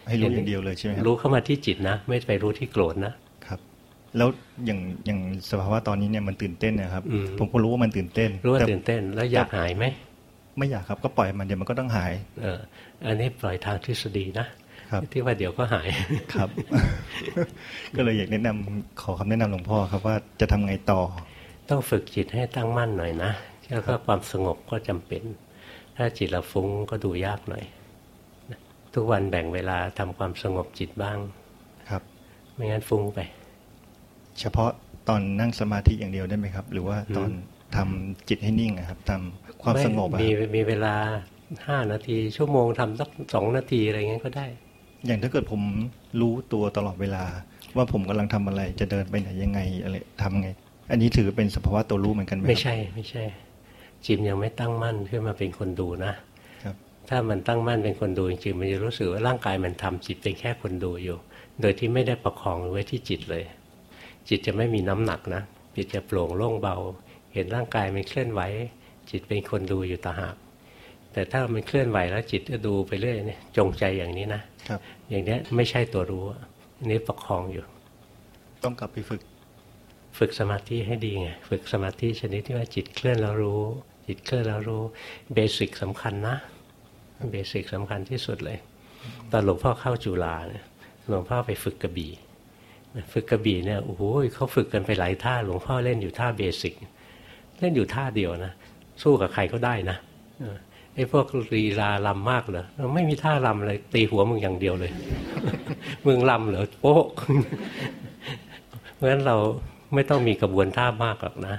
ให้รู้อย่างเดียวเลยใช่ไหมครับรู้เข้ามาที่จิตนะ ไม่ไปรู้ที่โกรธนะครับ แล้วอย่างอย่างสภาวะตอนนี้เนี่ยมันตื่นเต้นนะครับอืมผมก็รู้ว่ามันตื่นเต้นรู้ว่าแต่ตื่นเต้น แล้วอยากหายไหมไม่อยากครับก็ปล่อยมันเดี๋ยวมันก็ต้องหาย เออ อันนี้ปล่อยทางทฤษฎีนะครับที่ว่าเดี๋ยวก็หายครับ ก็เลยอยากแนะนำขอคำแนะนำหลวงพ่อครับว่าจะทำไงต่อ ต้องฝึกจิตให้ตั้งมั่นหน่อยนะแล้วก็ความสงบก็จำเป็น ถ้าจิตเราฟุ้งก็ดูยากหน่อยนะ ทุกวันแบ่งเวลาทำความสงบจิตบ้าง ครับ ไม่งั้นฟุ้งไป เฉพาะตอนนั่งสมาธิอย่างเดียวได้ไหมครับ หรือว่าตอนทำจิตให้นิ่งอะครับทำความสงบอะมีครับมีเวลาห้านาที ชั่วโมงทำสักสองนาทีอะไรเงี้ยก็ได้ อย่างถ้าเกิดผมรู้ตัวตลอดเวลา ว่าผมกำลังทำอะไรจะเดินไปไหนยังไงอะไรทำไง อันนี้ถือเป็นสภาวะตัวรู้เหมือนกันไหมครับไม่ใช่ ไม่ใช่จิตยังไม่ตั้งมั่นขึ้นมาเป็นคนดูนะครับ ถ้ามันตั้งมั่นเป็นคนดูจริงๆมันจะรู้สึกว่าร่างกายมันทำจิตเป็นแค่คนดูอยู่ โดยที่ไม่ได้ประคองไว้ที่จิตเลย จิตจะไม่มีน้ำหนักนะจิตจะโปร่งโล่งเบา เห็นร่างกายมันเคลื่อนไหว จิตเป็นคนดูอยู่ต่างหากแต่ถ้ามันเคลื่อนไหวแล้วจิตก็ดูไปเรื่อยเนี่ยจงใจอย่างนี้นะครับ อย่างเนี้ยไม่ใช่ตัวรู้อะอันนี้ประคองอยู่ ต้องกลับไปฝึก ฝึกสมาธิให้ดีไงฝึกสมาธิชนิดที่ว่าจิตเคลื่อนแล้วรู้ จิตเคลื่อนแล้วรู้ basic สำคัญนะ basic สำคัญที่สุดเลย ตอนหลวงพ่อเข้าจุฬาเนี่ยหลวงพ่อไปฝึกกระบี่ฝึกกระบี่เนี่ยโอ้โหเขาฝึกกันไปหลายท่า หลวงพ่อเล่นอยู่ท่า basic เล่นอยู่ท่าเดียวนะสู้กับใครก็ได้นะเออไอ้พวกลีลาลำมากเหรอไม่มีท่าลำเลย ตีหัวมึงอย่างเดียวเลย มึงลำเหรอโป๊ะเพราะฉะนั้นเราไม่ต้องมีกระบวนท่ามากหรอกนะ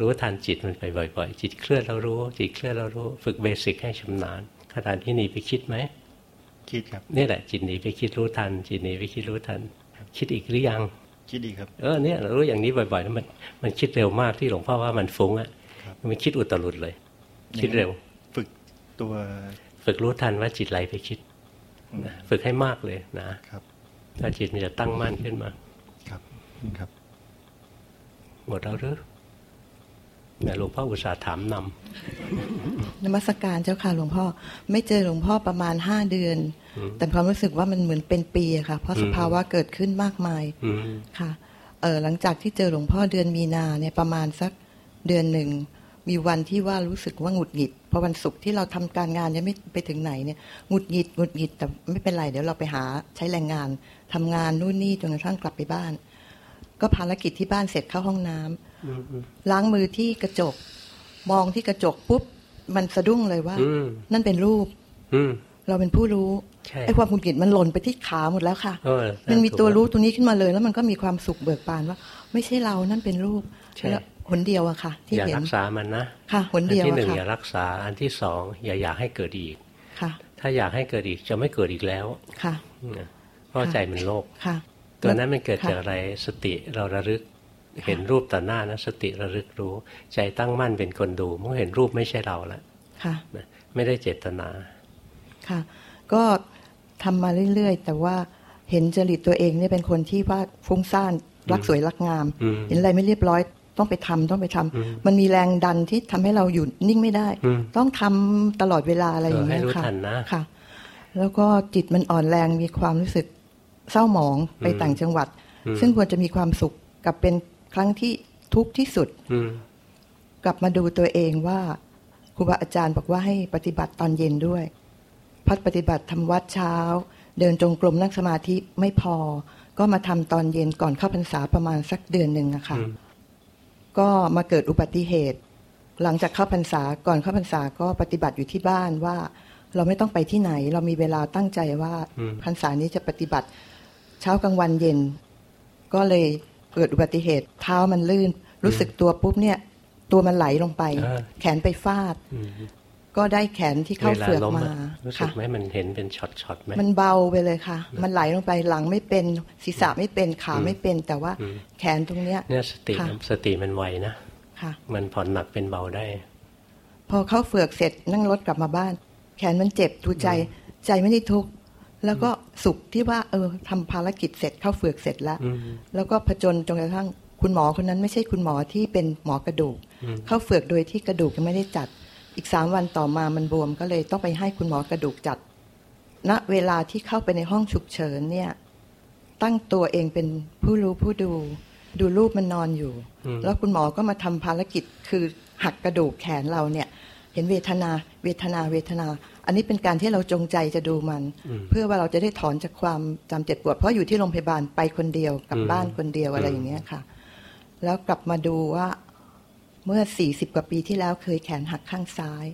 รู้ทันจิตมันไปบ่อย ๆ จิตเคลื่อนแล้วรู้ จิตเคลื่อนแล้วรู้ ฝึกเบสิกให้ชำนาญ ขณะที่หนีไปคิดไหมคิดครับนี่แหละจิตหนีไปคิดรู้ทัน จิตหนีไปคิดรู้ทัน คิดอีกหรือยังคิดดีครับเออเนี่ยเรารู้อย่างนี้บ่อยๆแล้วมันมันคิดเร็วมากที่หลวงพ่อว่ามันฟุ้งอะครับมันคิดอุตรุดเลย คิดเร็ว ฝึกตัวฝึกรู้ทันว่าจิตไหลไปคิดนะฝึกให้มากเลยนะครับถ้าจิตมันจะตั้งมั่นขึ้นมา ครับครับ หมดแล้วหรือแต่ หลวงพ่ออุตส่าห์ถามนำนมัสการเจ้าค่ะหลวงพ่อ ไม่เจอหลวงพ่อประมาณห้าเดือนอืมแต่ความรู้สึกว่ามันเหมือนเป็นปีอะค่ะ เพราะอืมสภาวะเกิดขึ้นมากมายอืมค่ะเออหลังจากที่เจอหลวงพ่อเดือนมีนาเนี่ยประมาณสักเดือนหนึ่งมีวันที่ว่ารู้สึกว่าหงุดหงิดพอวันศุกร์ที่เราทำการงานยังไม่ไปถึงไหนเนี่ยหงุดหงิดหงุดหงิดแต่ไม่เป็นไรเดี๋ยวเราไปหาใช้แรงงานทำงานนู่นนี่จนกระทั่งกลับไปบ้าน ก็ภารกิจที่บ้านเสร็จเข้าห้องน้ำอืมอืม ล้างมือที่กระจก มองที่กระจกปุ๊บ มันสะดุ้งเลยว่าอืมนั่นเป็นรูปอืมเราเป็นผู้รู้ใช่ไอ้ความหงุดหงิดมันหล่นไปที่ขาหมดแล้วค่ะเออมันมีถูกตัวรู้แล้ตรงนี้ขึ้นมาเลย แล้วมันก็มีความสุขเบิกบานว่า ไม่ใช่เรานั่นเป็นรูปใช่แล้วหนเดียวอะค่ะ ที่อย่าเห็นรักษามันนะค่ะหนอันเดียวที่อะหนึ่งค่ะอย่ารักษาอันที่สองอย่าอยากให้เกิดอีกค่ะ ถ้าอยากให้เกิดอีกจะไม่เกิดอีกแล้วค่ะนะเพราะใจมันโลภค่ะตัวนั้นมันเกิดค่ะจากอะไรสติเราระลึก เห็นรูปต่อหน้านะสติระลึกรู้ ใจตั้งมั่นเป็นคนดูเมื่อเห็นรูปไม่ใช่เราแล้วค่ะนะไม่ได้เจตนาค่ะ ก็ทำมาเรื่อยๆ แต่ว่าเห็นจริตตัวเองเนี่ยเป็นคนที่ว่าฟุ้งซ่านรักสวยรักงามอืมเห็นอะไรไม่เรียบร้อยต้องไปทำต้องไปทำอืมมันมีแรงดันที่ทำให้เราอยู่นิ่งไม่ได้อืมต้องทำตลอดเวลาอะไรอย่างเงี้ยเออให้รู้ค่ะทันนะค่ะ แล้วก็จิตมันอ่อนแรงมีความรู้สึกเศร้าหมองไปอืมต่างจังหวัดอืมซึ่งควรจะมีความสุขกับเป็น ครั้งที่ทุกข์ที่สุดอืมกลับมาดูตัวเองว่าครูบาอาจารย์บอกว่าให้ปฏิบัติตอนเย็นด้วย พัดปฏิบัติทำวัดเช้า เดินจงกรมนั่งสมาธิไม่พอ ก็มาทำตอนเย็นก่อนเข้าพรรษาประมาณสักเดือนหนึ่งอะค่ะอืมก็มาเกิดอุบัติเหตุ หลังจากเข้าพรรษาก่อนเข้าพรรษาก็ปฏิบัติอยู่ที่บ้านว่า เราไม่ต้องไปที่ไหน เรามีเวลาตั้งใจว่าอืมพรรษานี้จะปฏิบัติ เช้ากลางวันเย็น ก็เลย เกิดอุบัติเหตุ เท้ามันลื่น รู้สึกตัวปุ๊บเนี่ย ตัวมันไหลลงไปอ่าแขนไปฟาดอืมก็ได้แขนที่เข้าเวลาเฟือกล้มมาอะรู้สึกค่ะไหมมันเห็นเป็นช็อตๆไหมมันเบาไปเลยค่ะ มันไหลลงไปหลังไม่เป็นศีรษะไม่เป็นขาอืมไม่เป็น แต่ว่าอืมแขนตรงเนี้ยเนี่ยสติค่ะสติมันไวนะค่ะ มันผ่อนหนักเป็นเบาได้ พอเข้าเฟือกเสร็จนั่งรถกลับมาบ้าน แขนมันเจ็บดูใจ ใจไม่ได้ทุกข์ แล้วก็สุขที่ว่า เออทำภารกิจเสร็จเข้าเฟือกเสร็จแล้วอืมแล้วก็ผจญจนกระทั่งคุณหมอคนนั้นไม่ใช่คุณหมอที่เป็นหมอกระดูกอืมเข้าเฟือกโดยที่กระดูกยังไม่ได้จัด อีกสามวันต่อมามันบวมก็เลยต้องไปให้คุณหมอกระดูกจัดณเวลาที่เข้าไปในห้องฉุกเฉินเนี่ย ตั้งตัวเองเป็นผู้รู้ผู้ดู ดูรูปมันนอนอยู่อืมแล้วคุณหมอก็มาทำภารกิจคือหักกระดูกแขนเราเนี่ย เห็นเวทนา เวทนาเวทนา อันนี้เป็นการที่เราจงใจจะดูมันอืมเพื่อว่าเราจะได้ถอนจากความจำเจ็บปวด เพราะอยู่ที่โรงพยาบาลไปคนเดียวกลับอืมบ้านคนเดียวอะไรอืมอย่างเงี้ยค่ะ แล้วกลับมาดูว่าเมื่อสี่สิบกว่าปีที่แล้วเคยแขนหักข้างซ้าย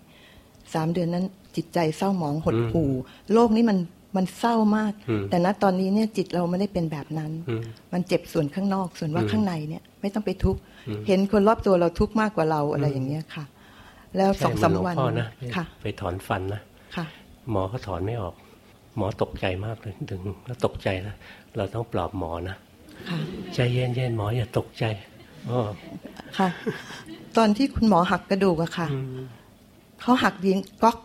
สามเดือนนั้นจิตใจเศร้าหมองหดหู่โลกนี้มันมันเศร้ามากอืมแต่ณตอนนี้เนี่ยจิตเราไม่ได้เป็นแบบนั้นอืมมันเจ็บส่วนข้างนอกส่วนว่าอืมข้างในเนี่ย ไม่ต้องไปทุกข์อืมเห็นคนรอบตัวเราทุกข์มากกว่าเราอะไรอย่างเงี้ยค่ะ แล้วสองสามใช่เหวันหลวงพ่อนะค่ะไปถอนฟันนะค่ะ หมอเขาถอนไม่ออก หมอตกใจมากเลยถึงแล้วตกใจนะเราต้องปลอบหมอนะค่ะใจเย็นเย็นๆหมออย่าตกใจอ๋อค่ะ ตอนที่คุณหมอหักกระดูกอะค่ะอืมเขาหักยิงก๊อก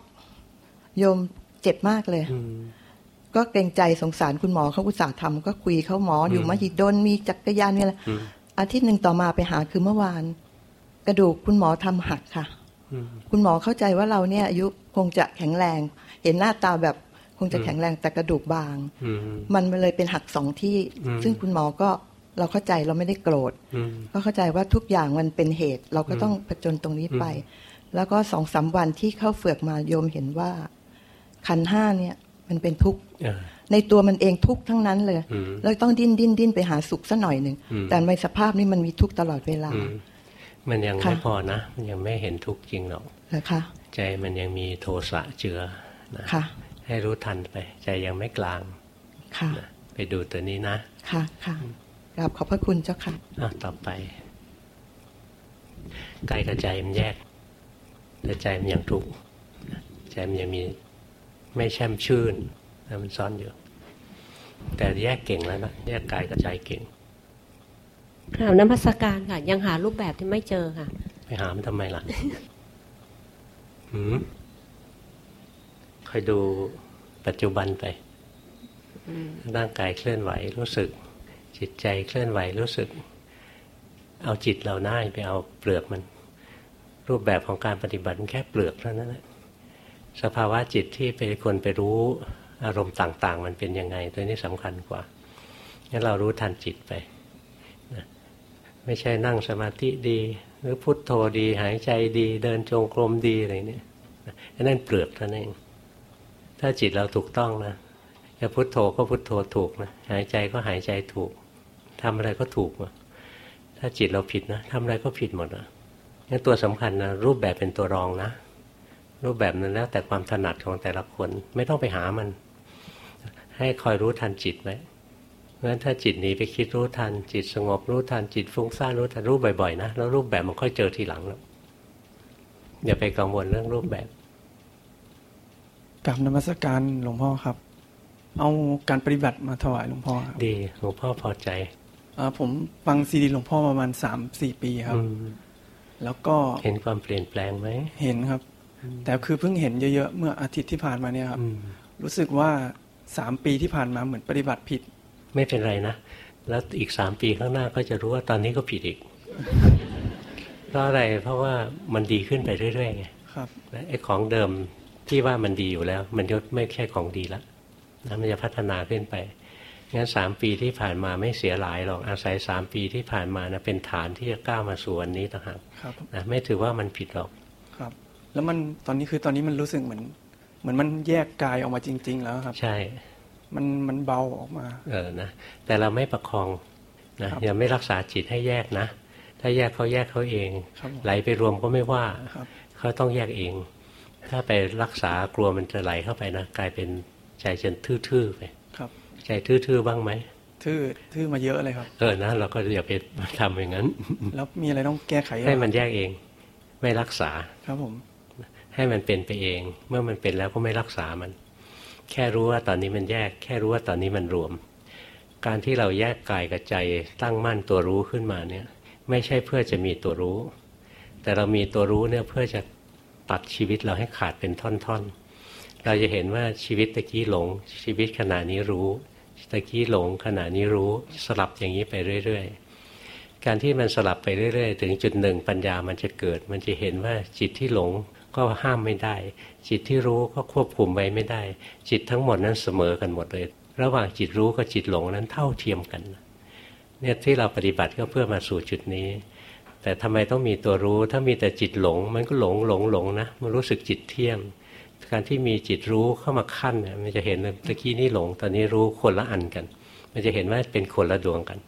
โยมเจ็บมากเลยอืมก็เกรงใจสงสารคุณหมอเขาอุตส่าห์ทำก็คุยเขาหมออยู่อืมมหิดลมีจักรยานมีอะไรอืมอาทิตย์หนึ่งต่อมาไปหาคือเมื่อวาน กระดูกคุณหมอทำหักค่ะอืม คุณหมอเข้าใจว่าเราเนี่ยอายุคงจะแข็งแรง เห็นหน้าตาแบบคงจะอืมแข็งแรงแต่กระดูกบางอืมมันเลยเป็นหักสองที่อืมซึ่งคุณหมอก็เราเข้าใจเราไม่ได้โกรธอืมก็เข้าใจว่าทุกอย่างมันเป็นเหตุ เราก็อืมต้องผจญตรงนี้ไปอืแล้วก็สองสามวันที่เข้าเฟือกมาโยมเห็นว่า ขันธ์ห้าเนี่ย มันเป็นทุกข์เออในตัวมันเองทุกข์ทั้งนั้นเลยอืมเราต้องดิ้นดิ้นดิ้นไปหาสุขสัหน่อยหนึ่งอืมแต่ในสภาพนี้มันมีทุกข์ตลอดเวลาอื มมันยังค่ะไม่พอนะ มันยังไม่เห็นทุกข์จริงหรอกนะคะใจมันยังมีโทสะเจือนะค่ะ ให้รู้ทันไป ใจยังไม่กลางค่ะนะไปดูตัวนี้นะ ค่ะค่ะกราบขอบพระคุณเจ้าค่ะอะต่อไปกายกับใจมันแยกแต่ใจมันยังทุกข์นะใจมันยังมีไม่แช่มชื่นนะมันซ้อนอยู่ แต่แยกเก่งแล้วนะแยกกายกับใจเก่ง กราบน้ำพัสการค่ะ ยังหารูปแบบที่ไม่เจอค่ะ ไปหามันทำไมล่ะหืมคอยดูปัจจุบันไปร่างกายเคลื่อนไหวรู้สึก จิตใจเคลื่อนไหวรู้สึก เอาจิตเราหน้าไปเอาเปลือกมัน รูปแบบของการปฏิบัติมันแค่เปลือกเท่านั้นแหละสภาวะจิตที่เป็นคนไปรู้อารมณ์ต่าง ๆ มันเป็นยังไง ตัวนี้สำคัญกว่างั้นเรารู้ทันจิตไปนะ ไม่ใช่นั่งสมาธิดี หรือพุทโธดี หายใจดี เดินจงกรมดีอะไรเนี่ยนั่นเปลือกท่านเอง ถ้าจิตเราถูกต้องนะจะพุทโธก็พุทโธถูกนะหายใจก็หายใจถูกทำอะไรก็ถูกถ้าจิตเราผิดนะทำอะไรก็ผิดหมดนะงั้นตัวสำคัญนะรูปแบบเป็นตัวรองนะ รูปแบบนั้นแล้วแต่ความถนัดของแต่ละคนไม่ต้องไปหามัน ให้คอยรู้ทันจิตไว้ เพราะฉะนั้นถ้าจิตหนีไปคิดรู้ทัน จิตสงบรู้ทัน จิตฟุ้งซ่านรู้ทันรูปบ่อยๆนะแล้วรูปแบบมันค่อยเจอทีหลังแล้วอย่าไปกังวลเรื่องรูปแบบกับนมัสการหลวงพ่อครับ เอาการปฏิบัติมาถวายหลวงพ่อครับดีหลวงพ่อพอใจอผมฟังซีดีหลวงพ่อประมาณสามสี่ปีครับแล้วก็เห็นความเปลี่ยนแปลงไหมเห็นครับ แต่คือเพิ่งเห็นเยอะๆเมื่ออาทิตย์ที่ผ่านมาเนี่ยครับ รู้สึกว่าสามปีที่ผ่านมาเหมือนปฏิบัติผิด ไม่เป็นไรนะ แล้วอีกสามปีข้างหน้าก็จะรู้ว่าตอนนี้ก็ผิดอีก เพราะอะไรเพราะว่ามันดีขึ้นไปเรื่อยๆไงครับไอ้ของเดิมที่ว่ามันดีอยู่แล้ว มันก็ไม่ใช่ของดีแล้วนะมันจะพัฒนาขึ้นไปงั้นสามปีที่ผ่านมาไม่เสียหลายหรอกอาศัยสามปีที่ผ่านมานะเป็นฐานที่จะก้าวมาสู่วันนี้ต่างหากนะไม่ถือว่ามันผิดหรอกครับ แล้วมันตอนนี้คือตอนนี้มันรู้สึกเหมือน เหมือนมันแยกกายออกมาจริง ๆ แล้วครับ ใช่ มันมันเบาออกมา เออนะแต่เราไม่ประคองนะอย่าไม่รักษาจิตให้แยกนะ ถ้าแยกเขาแยกเขาเอง ไหลไปรวมก็ไม่ว่าเขาต้องแยกเอง ถ้าไปรักษากลัวมันจะไหลเข้าไปนะกลายเป็นใจจนทื่อๆไปใจทื่อๆบ้างไหมทื่อทื่อมาเยอะเลยครับ เออนะเราก็อย่าไปทำอย่างนั้น แล้วมีอะไรต้องแก้ไขให้มันแยกเอง ไม่รักษา ครับผม ให้มันเป็นไปเอง เมื่อมันเป็นแล้วก็ไม่รักษามัน แค่รู้ว่าตอนนี้มันแยก แค่รู้ว่าตอนนี้มันรวม การที่เราแยกกายกับใจตั้งมั่นตัวรู้ขึ้นมาเนี่ยไม่ใช่เพื่อจะมีตัวรู้ แต่เรามีตัวรู้เนี่ยเพื่อจะตัดชีวิตเราให้ขาดเป็นท่อนๆ เราจะเห็นว่าชีวิตตะกี้หลง ชีวิตขณะนี้รู้ตะกี้หลงขณะนี้รู้สลับอย่างนี้ไปเรื่อย ๆ การที่มันสลับไปเรื่อย ๆ ถึงจุดหนึ่งปัญญามันจะเกิด มันจะเห็นว่าจิตที่หลง ก็ห้ามไม่ได้ จิตที่รู้ก็ควบคุมไว้ไม่ได้ จิตทั้งหมดนั้นเสมอกันหมดเลย ระหว่างจิตรู้กับจิตหลงนั้นเท่าเทียมกันเนี่ยที่เราปฏิบัติก็เพื่อมาสู่จุดนี้ แต่ทำไมต้องมีตัวรู้ ถ้ามีแต่จิตหลง มันก็หลงหลงหลงนะมันรู้สึกจิตเที่ยงการที่มีจิตรู้เข้ามาขั้นเนี่ยมันจะเห็นตะกี้นี่หลง ตอนนี้รู้คนละอันกัน มันจะเห็นว่าเป็นคนละดวงกัน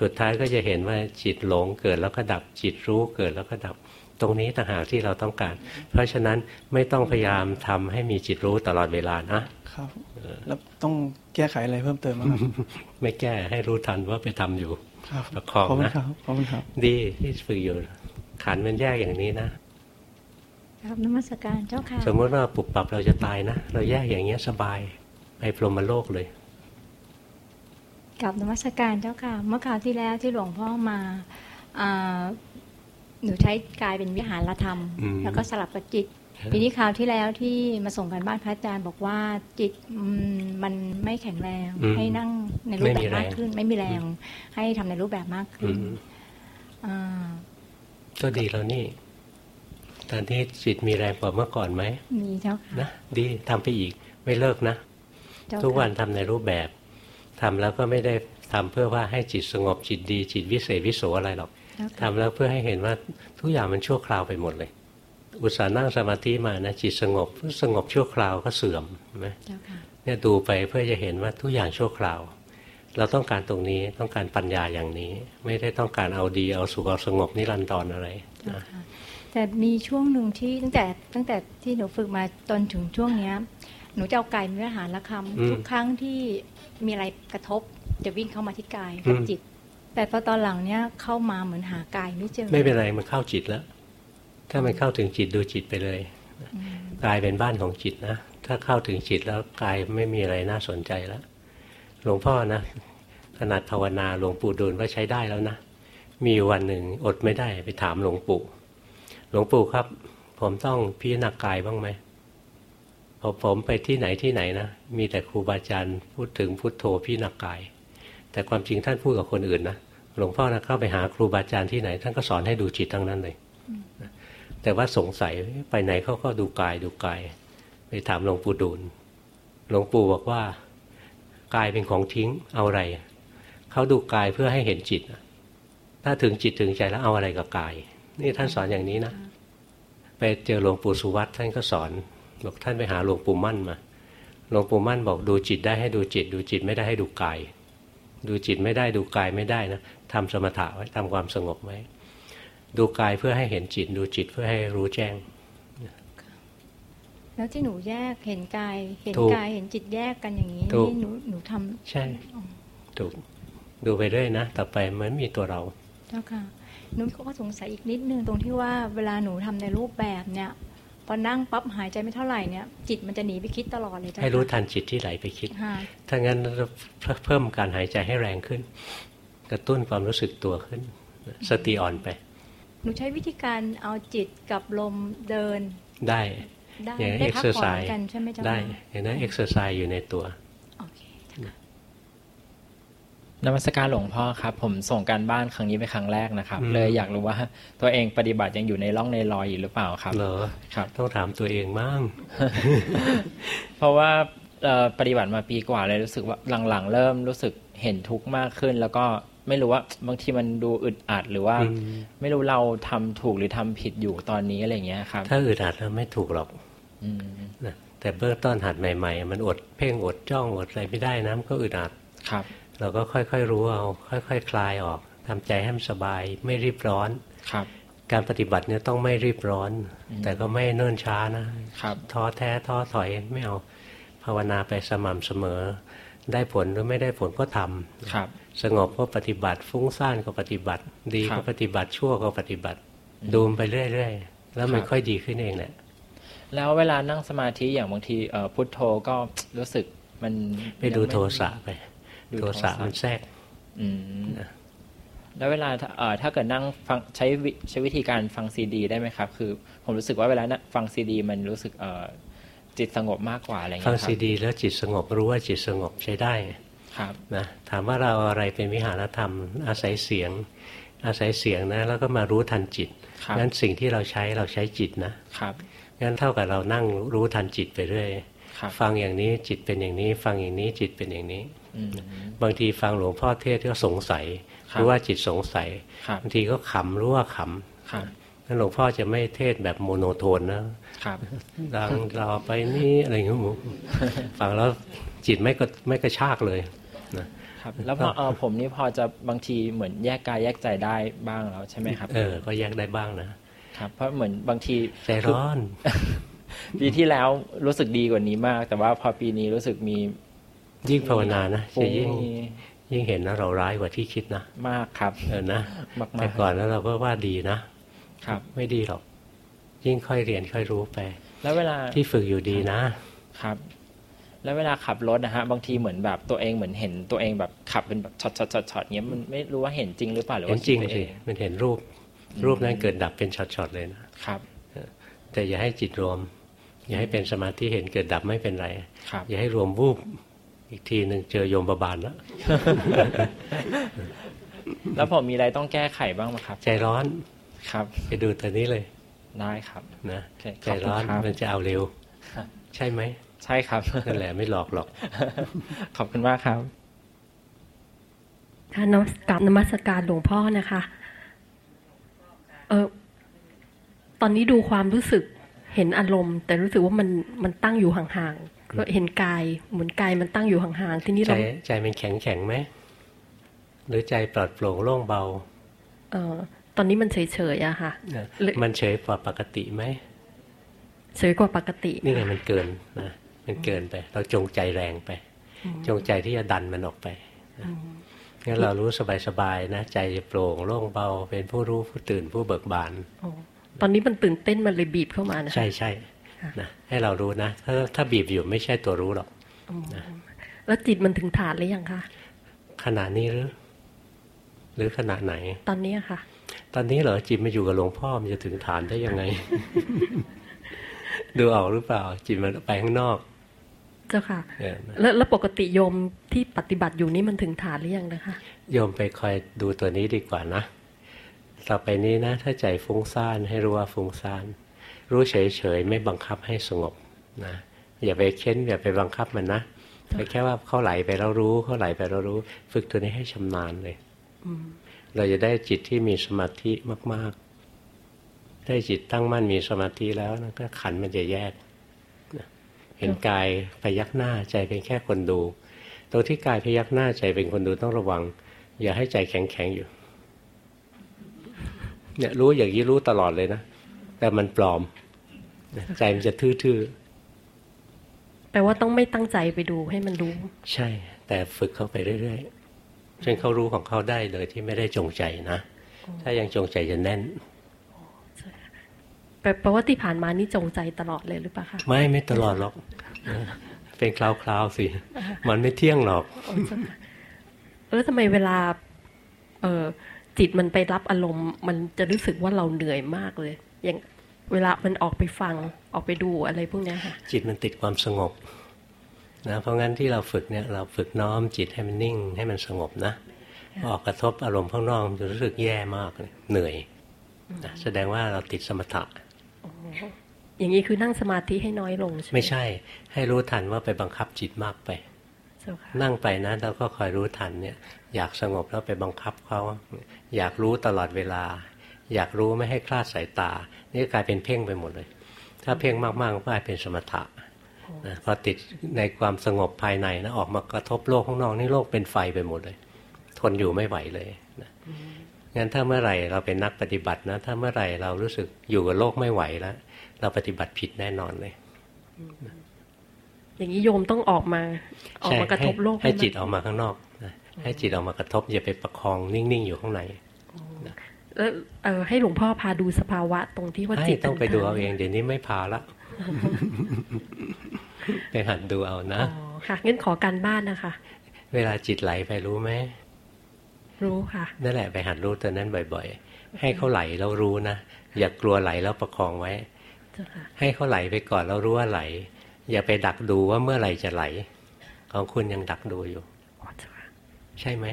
สุดท้ายก็จะเห็นว่าจิตหลงเกิดแล้วก็ดับ จิตรู้เกิดแล้วก็ดับ ตรงนี้ต่างหากที่เราต้องการ เพราะฉะนั้นไม่ต้องพยายามทำให้มีจิตรู้ตลอดเวลานะครับแล้วต้องแก้ไขอะไรเพิ่มเติมไหมครับไม่แก้ให้รู้ทันว่าไปทำอยู่ประคองนะขอบคุณครับ ดีที่ฝึกอยู่ขันมันแยกอย่างนี้นะครับนมัสการเจ้าค่ะสมมติว่าปุบปับเราจะตายนะเราแยกอย่างเงี้ยสบายไปพรหมโลกเลยกับนมัสการเจ้าค่ะ เมื่อคราวที่แล้วที่หลวงพ่อมา หนูใช้กายเป็นวิหารธรรม แล้วก็สลับกับจิตปีนี้คราวที่แล้วที่มาส่งกันบ้านพระอาจารย์บอกว่าจิตมันไม่แข็งแรง ให้นั่งในรูปแบบมากขึ้น ไม่มีแรง ให้ทำในรูปแบบมากขึ้นก็ดีแล้วนี่ ตอนนี้จิตมีแรงกว่าเมื่อก่อนไหมมีเจ้าค่ะนะดีทำไปอีกไม่เลิกนะ ทุกวันทำในรูปแบบทำแล้วก็ไม่ได้ทำเพื่อว่าให้จิตสงบจิตดี จิตวิเศษวิโสอะไรหรอก ทำแล้วเพื่อให้เห็นว่าทุกอย่างมันชั่วคราวไปหมดเลย อุตส่าห์นั่งสมาธิมานะจิตสงบสงบชั่วคราวก็เสื่อมไหมเนี่ยดูไปเพื่อจะเห็นว่าทุกอย่างชั่วคราว เราต้องการตรงนี้ต้องการปัญญาอย่างนี้ ไม่ได้ต้องการเอาดีเอาสุขเอาสงบนิรันดรออะไรนะแต่มีช่วงหนึ่งที่ตั้งแต่ตั้งแต่ที่หนูฝึกมาจนถึงช่วงเนี้ยหนูจะเอากายมีอาหารละคำทุกครั้งที่มีอะไรกระทบจะวิ่งเข้ามาที่กายกับจิต แต่พอตอนหลังเนี้ยเข้ามาเหมือนหากายไม่เจอ ไม่เป็นไรมันเข้าจิตแล้ว ถ้ามันเข้าถึงจิตดูจิตไปเลยกายเป็นบ้านของจิตนะ ถ้าเข้าถึงจิตแล้วกายไม่มีอะไรน่าสนใจแล้ว หลวงพ่อนะขนาดภาวนาหลวงปู่ดูลว่าใช้ได้แล้วนะ มีวันหนึ่งอดไม่ได้ไปถามหลวงปู่หลวงปู่ครับ ผมต้องพิจารณากายบ้างไหมพอผมไปที่ไหนที่ไหนนะ มีแต่ครูบาอาจารย์พูดถึงพุทโธพิจารณากาย แต่ความจริงท่านพูดกับคนอื่นนะหลวงพ่อนะเข้าไปหาครูบาอาจารย์ที่ไหน ท่านก็สอนให้ดูจิตทั้งนั้นเลยแต่ว่าสงสัยไปไหนเขาก็ดูกายดูกายไปถามหลวงปู่ดูลหลวงปู่บอกว่ากายเป็นของทิ้งเอาอะไรเขาดูกายเพื่อให้เห็นจิตถ้าถึงจิตถึงใจแล้วเอาอะไรกับกาย นี่ท่านสอนอย่างนี้นะไปเจอหลวงปู่สุวัตท่านก็สอนบอกท่านไปหาหลวงปู่มั่นมาหลวงปู่มั่นบอกดูจิตได้ให้ดูจิต ดูจิตไม่ได้ให้ดูกาย ดูจิตไม่ได้ดูกายไม่ได้นะทำสมถะไว้ทำความสงบไว้ดูกายเพื่อให้เห็นจิตดูจิตเพื่อให้รู้แจ้ง แล้วที่หนูแยกเห็นกาย เห็นถูกกายเห็นจิตแยกกันอย่างนี้ถูกนี่หนูหนูทำใช่ถูกดูไปเรื่อยนะต่อไปมันไม่มีตัวเราเจ้าค่ะหนูก็สงสัยอีกนิดนึงตรงที่ว่าเวลาหนูทำในรูปแบบเนี่ยพ อนั่งปั๊บหายใจไม่เท่าไหร่เนี่ย จิตมันจะหนีไปคิดตลอดเลยเจ้าให้รู้ค่ะทันจิตที่ไหลไปคิดค่ะถ้างั้นเพิ่มการหายใจให้แรงขึ้น กระตุ้นความรู้สึกตัวขึ้น สติอ่อนไป หนูใช้วิธีการเอาจิตกับลมเดินได้ได้อย่างได้เอ็กพักซ์เซอร์ผ่ไซอนส์กันใช่ไหมเจ้าได้ค่ะอย่างนั้นเอ็กซ์เซอร์ไซส์อยู่ในตัวโอเค นมัสการหลวงพ่อครับ ผมส่งการบ้านครั้งนี้เป็นครั้งแรกนะครับอืมเลยอยากรู้ว่าตัวเองปฏิบัติยังอยู่ในร่องในรอยอยู่หรือเปล่าครับเหรอครับ ต้องถามตัวเองมั่งเพราะว่าเอ่อปฏิบัติมาปีกว่าเลยรู้สึกว่าหลังๆ เริ่มรู้สึกเห็นทุกข์มากขึ้น แล้วก็ไม่รู้ว่าบางทีมันดูอึดอัดหรือว่าอืมไม่รู้เราทำถูกหรือทำผิดอยู่ตอนนี้อะไรอย่างเงี้ยครับ ถ้าอึดอัดแล้วไม่ถูกหรอกอืมนะแต่เบื้องต้นหัดใหม่ ๆ มันอดเพ่งอดจ้องอดอะไรไม่ได้นะมันก็อึดอัดครับ เราก็ค่อยๆรู้เอาค่อยๆคคลายออกทำใจให้มันสบายไม่รีบร้อนครับ การปฏิบัติเนี่ยต้องไม่รีบร้อน แต่ก็ไม่เนิ่นช้านะครับท้อแท้ท้อถอยไม่เอาภาวนาไปสม่ำเสมอ ได้ผลหรือไม่ได้ผลก็ทำครับ สงบก็ปฏิบัติ ฟุ้งซ่านก็ปฏิบัติ ดีครัก็บปฏิบัติชั่วก็ปฏิบัติ ดูมไปเรื่อยๆแล้วมันครับค่อยดีขึ้นเองแหละแล้วเวลานั่งสมาธิอย่างบางทีเอ่อพุทโธก็รู้สึกมันไปดูยังโทสะไปดู โทสะมันแทรกอืมแล้วเวลาถ้าเอ่อถ้าเกิดนั่งฟังใช้วิใช้วิธีการฟังซีดี ได้ไหมครับ คือ ผมรู้สึกว่าเวลานะฟังซีดี มันรู้สึกเอ่อจิตสงบมากกว่าอะไรเงี้ยฟังครับซีดี แล้วจิตสงบรู้ว่าจิตสงบใช้ได้ครับนะถามว่าเราเอาอะไรเป็นวิหารธรรม อาศัยเสียง อาศัยเสียงนะแล้วก็มารู้ทันจิตครับงั้นสิ่งที่เราใช้เราใช้จิตนะครับงั้นเท่ากับเรานั่งรู้ทันจิตไปเรื่อยครับฟังอย่างนี้จิตเป็นอย่างนี้ ฟังอย่างนี้จิตเป็นอย่างนี้อืม บางทีฟังหลวงพ่อเทศก็สงสัยครับรู้ว่าจิตสงสัยครับบางทีก็ขำรู้ว่าขครับำนั้นหลวงพ่อจะไม่เทศแบบโมโนโทนนะครับดังรอไปนี่อะไรอย่างเงี้ยฟังแล้วจิตไม่ก็ไม่กระชากเลยนะครับแล้วพอเออผมนี่พอจะบางทีเหมือนแยกกายแยกใจได้บ้างแล้วใช่ไหมครับ เออ ก็แยกได้บ้างนะครับเพราะเหมือนบางทีใจร้อน ปีที่แล้วรู้สึกดีกว่านี้มาก แต่ว่าพอปีนี้รู้สึกมี ยิ่งภาวนานะจะยิ่งมียิ่งเห็นนะเราร้ายกว่าที่คิดนะมากครับเออนะมากๆแต่ก่อนแล้วเราก็ว่าดีนะครับ ไม่ดีหรอก ยิ่งค่อยเรียนค่อยรู้ไป แล้วเวลาที่ฝึกอยู่ดีนะครับ แล้วเวลาขับรถนะฮะบางทีเหมือนแบบตัวเองเหมือนเห็นตัวเองแบบขับเป็นแบบช็อตช็อตช็อตช็อตเงี้ยมันไม่รู้ว่าเห็นจริงหรือเปล่าหรือเห็ว่านจริงคิดไปสิเอมันเห็นรูป รูปนั้นเกิดดับเป็นช็อตๆเลยนะครับแต่อย่าให้จิตรวม อย่าให้เป็นสมาธิเห็นเกิดดับไม่เป็นไรครับอย่าให้รวมวูบ อีกทีหนึ่งเจอโยมบาบาลแล้วแล้วผมมีอะไรต้องแก้ไขบ้างไหมครับ ใจร้อนครับไปดูตัวนี้เลยได้ครับนะโอเคใจร้อนขอบคุณครับมันจะเอาเร็วครับใช่ไหม ใช่ครับนั่นแหละไม่หลอกหรอก ขอบคุณมากครับค่ะนมัสการนมัสการหลวงพ่อนะคะ เออตอนนี้ดูความรู้สึกเห็นอารมณ์ แต่รู้สึกว่ามันมันตั้งอยู่ห่างๆ ก็เห็นกายเหมือนกายมันตั้งอยู่ห่างๆทีนี้ใจเราใจมันแข็งแข็งไหมหรือใจปลอดโปร่งโล่งเบาเออตอนนี้มันเฉยๆอะค่ะนะเลยมันเฉยกว่าปกติไหมเฉยกว่าปกติ นี่ไงมันเกินนะมันเกินไป เราจงใจแรงไป จงใจที่จะดันมันออกไปนะงั้นเรารู้สบายๆนะ ใจจะโปร่งโล่งเบาเป็นผู้รู้ผู้ตื่นผู้เบิกบานอ๋อตอนนี้มันตื่นเต้นมันเลยบีบเข้ามานะคะใช่ใช่ นะให้เรารู้นะถ้าถ้าบีบอยู่ไม่ใช่ตัวรู้หรอกอืมแล้วจิตมันถึงฐานหรือยังคะขณะนี้หรือ หรือขณะไหน ตอนนี้อะค่ะ ตอนนี้เหรอจิตมาอยู่กับหลวงพ่อมันจะถึงฐานได้ยังไง ดูออกหรือเปล่า จิตมันไปข้างนอก เจ้าค่ะเออนะแล้วแล้วปกติโยมที่ปฏิบัติอยู่นี่มันถึงฐานหรือยังนะคะโยมไปคอยดูตัวนี้ดีกว่านะต่อไปนี้นะ ถ้าใจฟุ้งซ่านให้รู้ว่าฟุ้งซ่าน รู้เฉยๆไม่บังคับให้สงบนะอย่าไปเค้นอย่าไปบังคับมันนะไปแค่ว่าเขาไหลไปแล้วรู้เขาไหลไปแล้วรู้ ฝึกตัวนี้ให้ชำนาญเลยอืมเราจะได้จิตที่มีสมาธิมาก ๆ ได้จิตตั้งมั่นมีสมาธิแล้วนะก็ขันมันจะแยกเห็นกายพยักหน้าใจเป็นแค่คนดูตรงที่กายพยักหน้าใจเป็นคนดูต้องระวัง อย่าให้ใจแข็งๆอยู่ เนี่ยรู้อย่างนี้รู้ตลอดเลยนะแต่มันปลอม ใจมันจะทื่อๆแปลว่าต้องไม่ตั้งใจไปดูให้มันรู้ ใช่ แต่ฝึกเข้าไปเรื่อยๆจนเขารู้ของเขาได้เลยที่ไม่ได้จงใจนะ ถ้ายังจงใจจะแน่นแปลว่าที่ผ่านมานี่จงใจตลอดเลยหรือเปล่าคะไม่ไม่ตลอดหรอก เป็นคราวๆสิ มันไม่เที่ยงหรอกเออทำไมเวลา เออจิตมันไปรับอารมณ์ มันจะรู้สึกว่าเราเหนื่อยมากเลย อย่าง เวลามันออกไปฟังออกไปดูอะไรพวกนี้ค่ะ จิตมันติดความสงบนะเพราะงั้นที่เราฝึกเนี่ยเราฝึกน้อมจิตให้มันนิ่งให้มันสงบนะออกกระทบอารมณ์ข้างนอกจะรู้สึกแย่มากเลยเหนื่อยนะแสดงว่าเราติดสมถะอย่างนี้คือนั่งสมาธิให้น้อยลงใช่ไหมไม่ใช่ ให้รู้ทันว่าไปบังคับจิตมากไปนั่งไปนะเราก็คอยรู้ทันเนี่ย อยากสงบแล้วไปบังคับเขาอยากรู้ตลอดเวลา อยากรู้ไม่ให้คลาดสายตา นี่กลายเป็นเพ่งไปหมดเลย ถ้าเพ่งมากๆก็กลายเป็นสมถะนะพอติดในความสงบภายในนะออกมากระทบโลกข้างนอกนี่โลกเป็นไฟไปหมดเลย ทนอยู่ไม่ไหวเลยนะงั้นถ้าเมื่อไหร่เราเป็นนักปฏิบัตินะ ถ้าเมื่อไหร่เรารู้สึกอยู่กับโลกไม่ไหวแล้ว เราปฏิบัติผิดแน่นอนเลยอย่างนี้โยมต้องออกมาออกมากระทบโลกให้จิตออกมาข้างนอกให้จิตออกมากระทบอย่าไปประคองนิ่งๆอยู่ข้างใน แล้วเออให้หลวงพ่อพาดูสภาวะตรงที่ว่าจิตต้องไปดูเอาเองเดี๋ยวนี้ไม่พาละไปหัดดูเอานะอ๋อค่ะงั้นขอการบ้านนะคะ เวลาจิตไหลไปรู้ไหมรู้ค่ะนั่นแหละไปหัดรู้ตัวนั้นบ่อย ๆ ให้เขาไหลแล้วรู้นะอย่ากลัวไหลแล้วประคองไว้ให้เขาไหลไปก่อนแล้วรู้ว่าไหล อย่าไปดักดูว่าเมื่อไหร่จะไหล ของคุณยังดักดูอยู่ใช่ไหม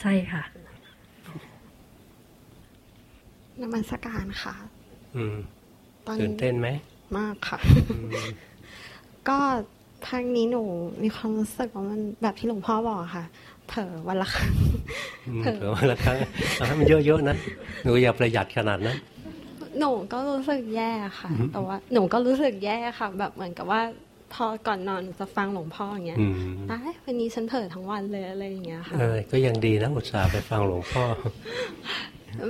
ใช่ค่ะ นมัสการค่ะ อืมตื่นเต้นไหม มากค่ะ ก็ทางนี้หนูมีความรู้สึกว่ามันแบบที่หลวงพ่อบอกค่ะ เผลอวันละครั้งเผลอวันละครั้งให้มันเยอะๆนะ หนูอย่าประหยัดขนาดนั้น หนูก็รู้สึกแย่ค่ะ แต่ว่าหนูก็รู้สึกแย่ค่ะ แบบเหมือนกับว่าพอก่อนนอนจะฟังหลวงพ่ออย่างเงี้ยตายวันนี้ฉันเผลอทั้งวันเลยอะไรอย่างเงี้ยค่ะเออก็ยังดีนะอุตส่าห์ไปฟังหลวงพ่อ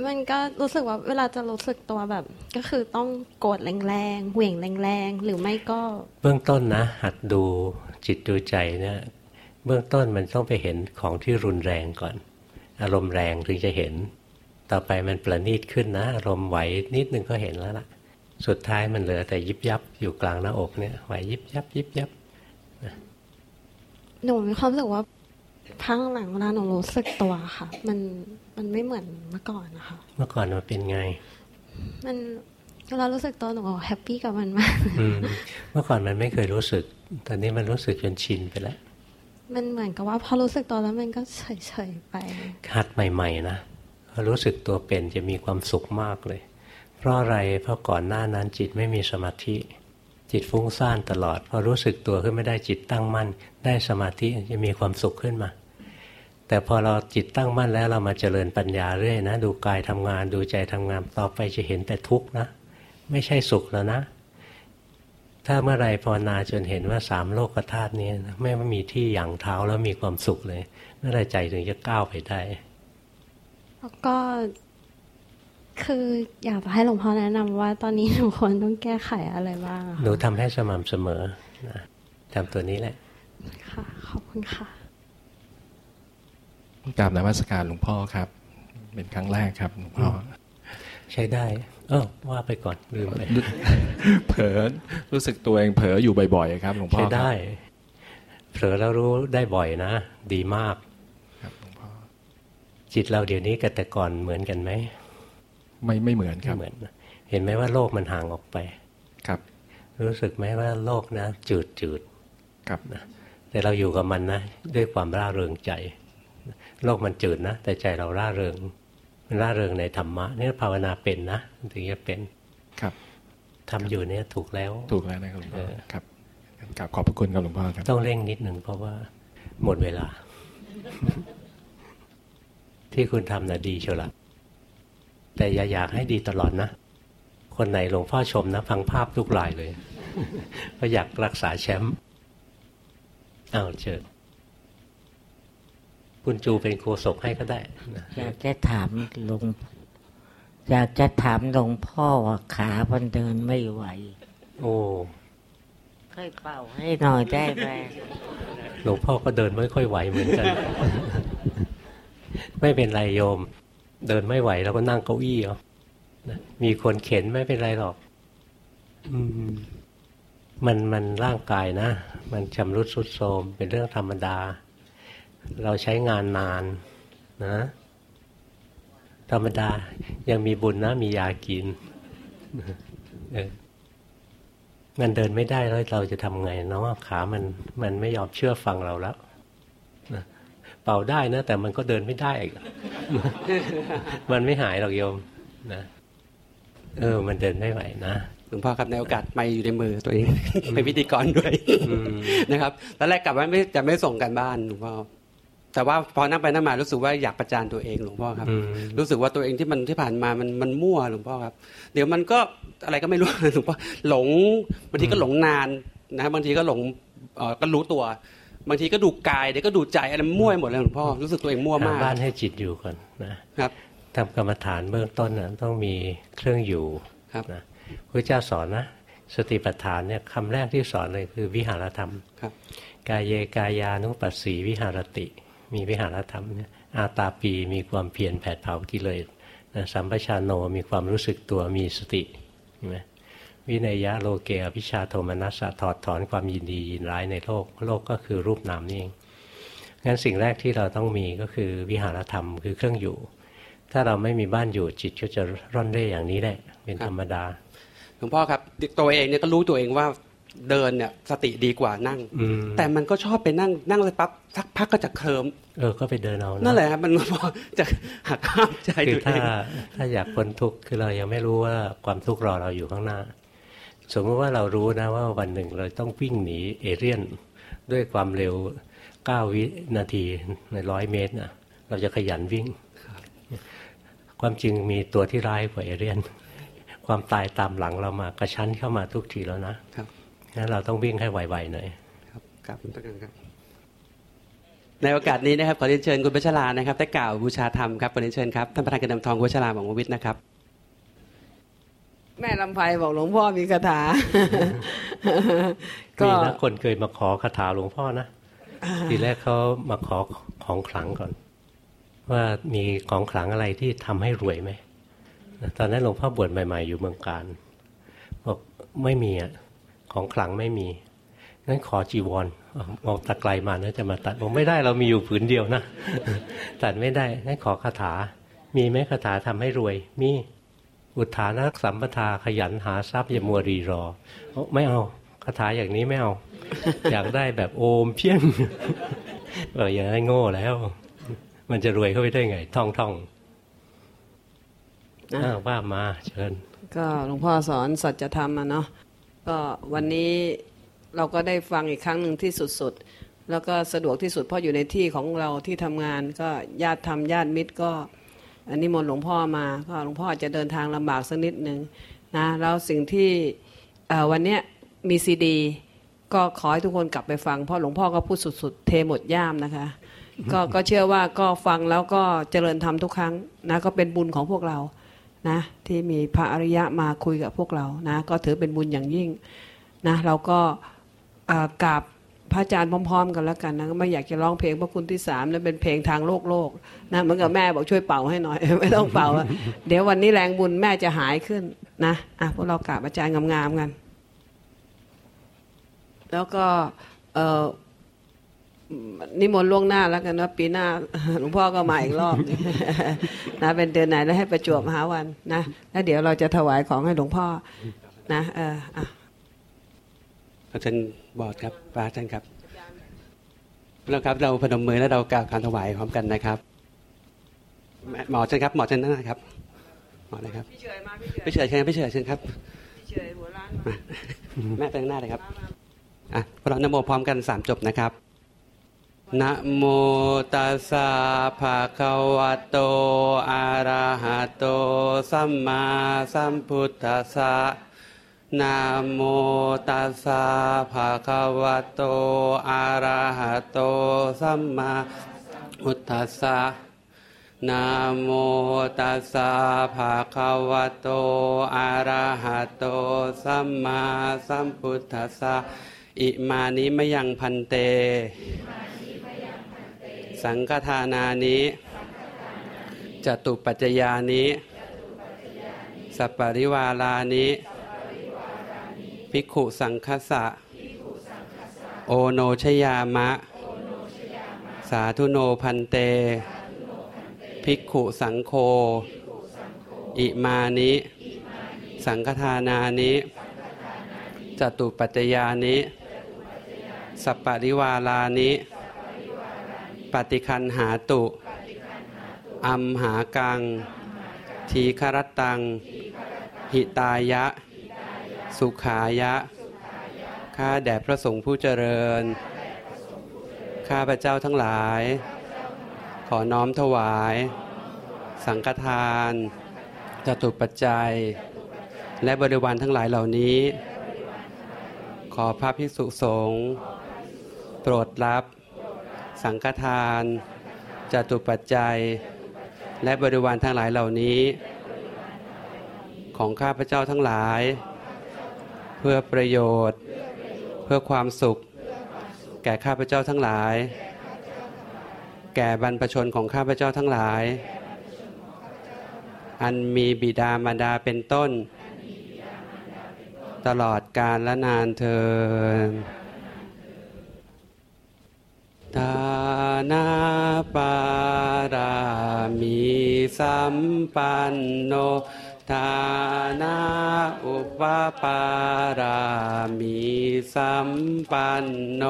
มันก็รู้สึกว่าเวลาจะรู้สึกตัวแบบ ก็คือต้องโกรธแรงๆเหวี่ยงแรงๆหรือไม่ก็ เบื้องต้นนะ หัดดูจิตดูใจเนี่ยเบื้องต้นมันต้องไปเห็นของที่รุนแรงก่อน อารมณ์แรงถึงจะเห็น ต่อไปมันประณีตขึ้นนะ อารมณ์ไหวนิดนึงก็เห็นแล้วล่ะ สุดท้ายมันเหลือแต่ยิบยับอยู่กลางหน้าอกเนี่ยไหวยิบยับยิบยับหนูมีความรู้สึกว่า พังหลังเวลาหนูรู้สึกตัวค่ะ มันมันไม่เหมือนเมื่อก่อนนะคะ เมื่อก่อนมันเป็นไง มันเวลารู้สึกตัวหนูแฮปปี้กับมันมากเมื่อก่อนมันไม่เคยรู้สึก ตอนนี้มันรู้สึกจนชินไปแล้ว มันเหมือนกับว่าพอรู้สึกตัวแล้วมันก็เฉยๆไปหัดใหม่ ๆ นะพอรู้สึกตัวเป็นจะมีความสุขมากเลย เพราะอะไรเพราะก่อนหน้านั้นจิตไม่มีสมาธิ จิตฟุ้งซ่านตลอด พอรู้สึกตัวขึ้นไม่ได้จิตตั้งมั่น ได้สมาธิจะมีความสุขขึ้นมา แต่พอเราจิตตั้งมั่นแล้วเรามาเจริญปัญญาเรื่อยนะ ดูกายทำงานดูใจทำงานต่อไปจะเห็นแต่ทุกข์นะ ไม่ใช่สุขแล้วนะ ถ้าเมื่อไรภาวนาจนเห็นว่าสามโลกธาตุนี้ไม่มีที่หยั่งเท้าแล้วมีความสุขเลย เมื่อไรใจถึงจะก้าวไปได้แล้วก็คืออยากจะให้หลวงพ่อแนะนำว่าตอนนี้หนูควรต้องแก้ไขอะไรบ้างหนูทำให้สม่ำเสมอนะทำตัวนี้แหละ ค่ะ ขอบคุณค่ะ กราบนมัสการหลวงพ่อครับ เป็นครั้งแรกครับหลวงพ่อใช้ได้ เออว่าไปก่อนลืมไปเผลอรู้สึกตัวเองเผลออยู่บ่อยๆครับหลวงพ่อได้เผลอแล้วรู้ได้บ่อยนะ ดีมากครับหลวงพ่อจิตเราเดี๋ยวนี้กับแต่ก่อนเหมือนกันไหมไม่ไม่เหมือนครับเหมือนเห็นไหมว่าโลกมันห่างออกไป ครับ รู้สึกไหมว่าโลกนะ จืดจืดครับนะแต่เราอยู่กับมันนะ ด้วยความร่าเริงใจ โลกมันจืดนะ แต่ใจเราร่าเริงร่าเริงในธรรมะนี่ภาวนาเป็นนะถึงจะเป็นครับทำอยู่เนี่ยถูกแล้วถูกแล้วนะครับครับกลับขอบพระคุณครับหลวงพ่อครับ ต้องเร่งนิดหนึ่งเพราะว่าหมดเวลา ที่คุณทำน่ะดีเชียวละแต่อย่าอยากให้ดีตลอดนะ คนไหนหลวงพ่อชมนะฟังภาพทุกลายเลย ก็อยากรักษาแชมป์อ้าวเชิญ คุณจูเป็นโคศกให้ก็ได้ อยากจะถามหลวงอยากจะถามหลวงพ่อว่าขามันเดินไม่ไหว โอ้ค่อยเป่าให้หน่อยได้ไหมหลวงพ่อก็เดินไม่ค่อยไหวเหมือนกัน ไม่เป็นไรโยม เดินไม่ไหวแล้วก็นั่งเก้าอี้เอามีคนเข็นไม่เป็นไรหรอก อืมมันมันร่างกายนะ มันชำรุดสุดโทรมเป็นเรื่องธรรมดา เราใช้งานนานนะธรรมดายังมีบุญนะมียากินเออมันเดินไม่ได้แล้วเราจะทำไงเนาะขามันมันไม่ยอมเชื่อฟังเราแล้วเป่าได้นะ แต่มันก็เดินไม่ได้มันไม่หายหรอกโยมนะเออ มันเดินไม่ไหวนะหลวงพ่อครับในโอกาสไม่อยู่ในมือตัวเองเป็นพิธีกรด้วยนะครับตอนแรกกลับว่าไม่จะไม่ส่งกันบ้านหลวงพ่อ แต่ว่าพอนั่งไปนั่งมารู้สึกว่าอยากประจานตัวเองหลวงพ่อครับ รู้สึกว่าตัวเองที่มันที่ผ่านมามันมันมั่วหลวงพ่อครับ เดี๋ยวมันก็อะไรก็ไม่รู้หลวงพ่อหลงบางทีก็หลงนานนะบางทีก็หลงก็รู้ตัว บางทีก็ดูกายเดี๋ยวก็ดูใจอะไรมั่วหมดเลยหลวงพ่อรู้สึกตัวเองมั่วมากบ้านให้จิตอยู่ก่อนนะครับทำกรรมฐานเบื้องต้นนะต้องมีเครื่องอยู่ครับนะพระเจ้าสอนนะสติปัฏฐานเนี่ยคำแรกที่สอนเลยคือวิหารธรรมครับ กายเยกายานุปัสสีวิหารติ มีวิหารธรรมเนี่ยอาตาปีมีความเพียรแผดเผากิเลสสัมปชานโนมีความรู้สึกตัวมีสติใช่ไหมวินัยะโลเกอภิชาโทมนัสสะถอดถอนความยินดียินร้ายในโลก โลกก็คือรูปนามนี่เองงั้นสิ่งแรกที่เราต้องมีก็คือวิหารธรรมคือเครื่องอยู่ ถ้าเราไม่มีบ้านอยู่จิตก็จะร่อนเร่อย่างนี้แหละเป็นธรรมดาหลวงพ่อครับตัวเองเนี่ยก็รู้ตัวเองว่า เดินเนี่ยสติดีกว่านั่ง แต่มันก็ชอบไปนั่งนั่งเลยปั๊บสักพักก็จะเคลิมเออก็ไปเดินเอานั่นแหละครับมันพอจะหักข้ามใจตัวเองถ้าถ้าอยากพ้นทุกข์คือเรายังไม่รู้ว่าความทุกข์รอเราอยู่ข้างหน้า สมมติว่าเรารู้นะว่าวันหนึ่งเราต้องวิ่งหนีเอเรียนด้วยความเร็วเก้าวินาทีในร้อยเมตรนะเราจะขยันวิ่ง ความจริงมีตัวที่ร้ายกว่าเอเรียน ความตายตามหลังเรามากระชั้นเข้ามาทุกทีแล้วนะครับ งั้นเราต้องวิ่งให้ไวๆหน่อยครับครับคุณต้นครับในโอกาสนี้นะครับขอเรียนเชิญคุณพัชรานะครับได้กล่าวบูชาธรรมครับขอเรียนเชิญครับท่านประธานกระดำทองคุณพัชราของวิทย์นะครับ แม่ลำไพบอกหลวงพ่อมีคาถาก็มีนะคนเคยมาขอคาถาหลวงพ่อนะทีแรกเขามาขอของขลังก่อน ว่ามีของขลังอะไรที่ทำให้รวยไหมตอนนั้นหลวงพ่อบวชใหม่ ๆ อยู่เมืองการบอกไม่มีอะ ของขลังไม่มีงั้นขอจีวรมองตะไกลมานะจะมาตัดบอกไม่ได้เรามีอยู่ผืนเดียวนะตัดไม่ได้งั้นขอคาถา มีไหมคาถาทำให้รวย มีอุทานักสัมปทาขยันหาทรัพย์อย่ามัวรีรอ ไม่เอาคาถาอย่างนี้ไม่เอา อยากได้แบบโอมเพี้ยนเอออย่างนั้นโง่แล้ว มันจะรวยเข้าไปได้ไง ท่องท่องว่ามาเชิญ ก็หลวงพ่อสอนสัจธรรมอะเนาะ ก็วันนี้เราก็ได้ฟังอีกครั้งหนึ่งที่สุดๆ แล้วก็สะดวกที่สุดเพราะอยู่ในที่ของเราที่ทำงานก็ญาติทำญาติมิตรก็อันนี้มนหลวงพ่อมาก็หลวงพ่อจะเดินทางลำบากสักนิดหนึ่งนะแล้วสิ่งที่วันนี้มีซีดี ก็ขอให้ทุกคนกลับไปฟังเพราะหลวงพ่อก็พูดสุดๆ เทหมดย่ามนะคะก็ก็เชื่อว่าก็ฟังแล้วก็เจริญธรรมทุกครั้งนะก็เป็นบุญของพวกเรา นะที่มีพระอริยะมาคุยกับพวกเรานะก็ถือเป็นบุญอย่างยิ่งนะเราก็กราบพระอาจารย์พร้อม ๆ กันแล้วกันนะไม่อยากจะร้องเพลงพระคุณที่สามแล้วเป็นเพลงทางโลกโลกนะเหมือนกับแม่บอกช่วยเป่าให้หน่อย ไม่ต้องเป่า เดี๋ยววันนี้แรงบุญแม่จะหายขึ้นนะอะพวกเรากราบอาจารย์งามๆกัน แล้วก็เนิมนต์ล่วงหน้าแล้วกันว่าปีหน้าหลวงพ่อก็มาอีกรอบนะเป็นเดือนไหนแล้วให้ประจวบมหาวันนะแล้วเดี๋ยวเราจะถวายของให้หลวงพ่อนะเอออะอาจารย์บอดครับพระอาจารย์ครับแล้วครับ เราพนมมือแล้วเรากล่าวการถวายพร้อมกันนะครับ หมอเชิญครับหมอเชิญนั่นนะครับหมอเลยครับพี่เฉยมาพี่เฉยเชิญพี่เฉยเชิญครับพี่เฉยหัวล้านแม่ไปข้างหน้าเลยครับอะพวกเรานโมพร้อมกันสามจบนะครับ นะโมตัสสะภะคะวะโต อะระหะโต สัมมาสัมพุทธัสสะนะโมตัสสะภะคะวะโต อะระหะโต สัมมาพุทธัสสะนะโมตัสสะภะคะวะโต อะระหะโต สัมมาสัมพุทธัสสะอิมานิมยังพันเต สังฆทานานิจตุปัจจยานิสัปปริวาลานิภิกขุสังคสะ โอโนชยามะ สาธุโนพันเต ภิกขุสังโฆอิมานิ สังฆทานานิจตุปัจจยานิ สัปปริวาลานิ ปฏิคันหาตุ อัมหากัง ทีครตัง หิตายะ สุขายะ ข้าแด่พระสงฆ์ผู้เจริญ ข้าพระเจ้าทั้งหลาย ขอน้อมถวาย สังฆทานจตุปัจจัย และบริวารทั้งหลายเหล่านี้ ขอพระภิกษุสงฆ์โปรดรับ สังฆทานจตุปัจจัย และบริวารทั้งหลายเหล่านี้ ของข้าพเจ้าทั้งหลาย เพื่อประโยชน์ เพื่อความสุข แก่ข้าพเจ้าทั้งหลาย แก่บรรพชนของข้าพเจ้าทั้งหลาย อันมีบิดามารดาเป็นต้น ตลอดกาลและนานเทิน ทานาปารามีสัมปันโนทานาอุปปารามีสัมปันโน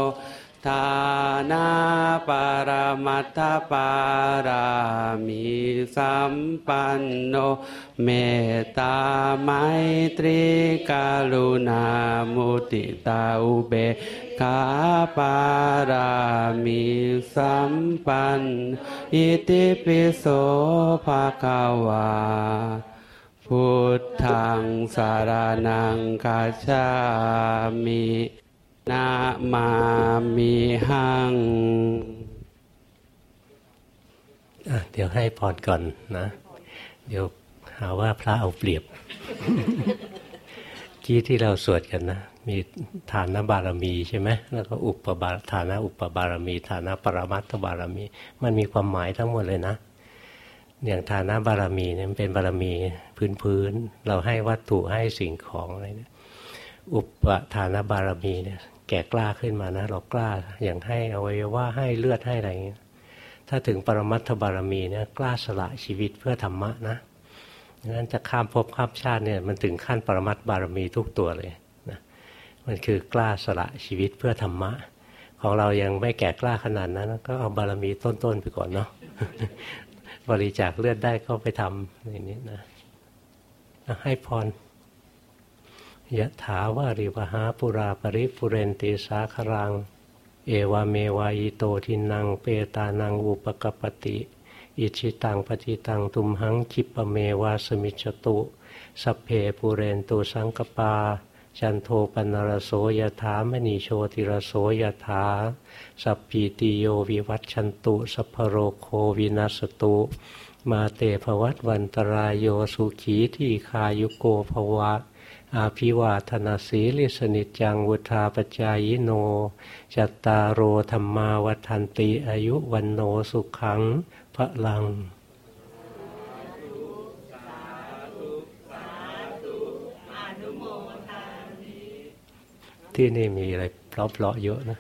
ทานาปารมัตถปารามีสัมปันโนเมตตาไมตรีกาลุณามุติตาอุเบกขาปารามีสัมปันอิติปิโสภะคะวาพุทธังสารนังคาชามิ นามามิหังเดี๋ยวให้พรก่อนนะ เดี๋ยวหาว่าพระเอาเปรียบกี้ที่เราสวดกันนะ มีฐานบารมีใช่ไหมแล้วก็อุปบาฐานะอุปบารมีฐานะปรมัตถบารมี มันมีความหมายทั้งหมดเลยนะ อย่างฐานะบารมีเนี่ยมันเป็นบารมีพื้นๆเราให้วัตถุให้สิ่งของอะไรเนี่ยอุปทานบารมีเนี่ย แก่กล้าขึ้นมานะเรากล้าอย่างให้อวัยวะให้เลือดให้อะไรอย่างเงี้ยถ้าถึงปรมัตถบารมีเนี่ยกล้าสละชีวิตเพื่อธรรมะนะงั้นจะข้ามภพข้ามชาติเนี่ยมันถึงขั้นปรมัตถบารมีทุกตัวเลยนะมันคือกล้าสละชีวิตเพื่อธรรมะ ของเรายังไม่แก่กล้าขนาดนั้น ก็เอาบารมีต้นๆไปก่อนเนาะบริจาคเลือดได้ก็ไปทำอย่างนี้นะให้พร ยะถาวาริวหาปุราปริปุเรนติสาครัง เอวาเมวายโตทินังเปตานังอุปกปติ อิจฉิตังปัตถิตังตุมหัง ขิปปะเมวะ สะมิชฌะตุ สัพเพปูเรนตุสังกัปปา จันโทปัณณะระโส ยะถา มะณิ โชติระโส ยะถา สัพพีติโยวิวัชชันตุ สัพพะโรโควินัสสะตุมาเต ภะวัตวันตะราโยสุขีทีฆายุโก ภะวะ อะภิวาทะนะสีลิสสะ นิจจังวุฑฒาปะจายิโน จัตตารโอธรรมาวัฏันติอายุวันโนสุขังพระลังที่นี่มีอะไรเพราะๆเยอะนะ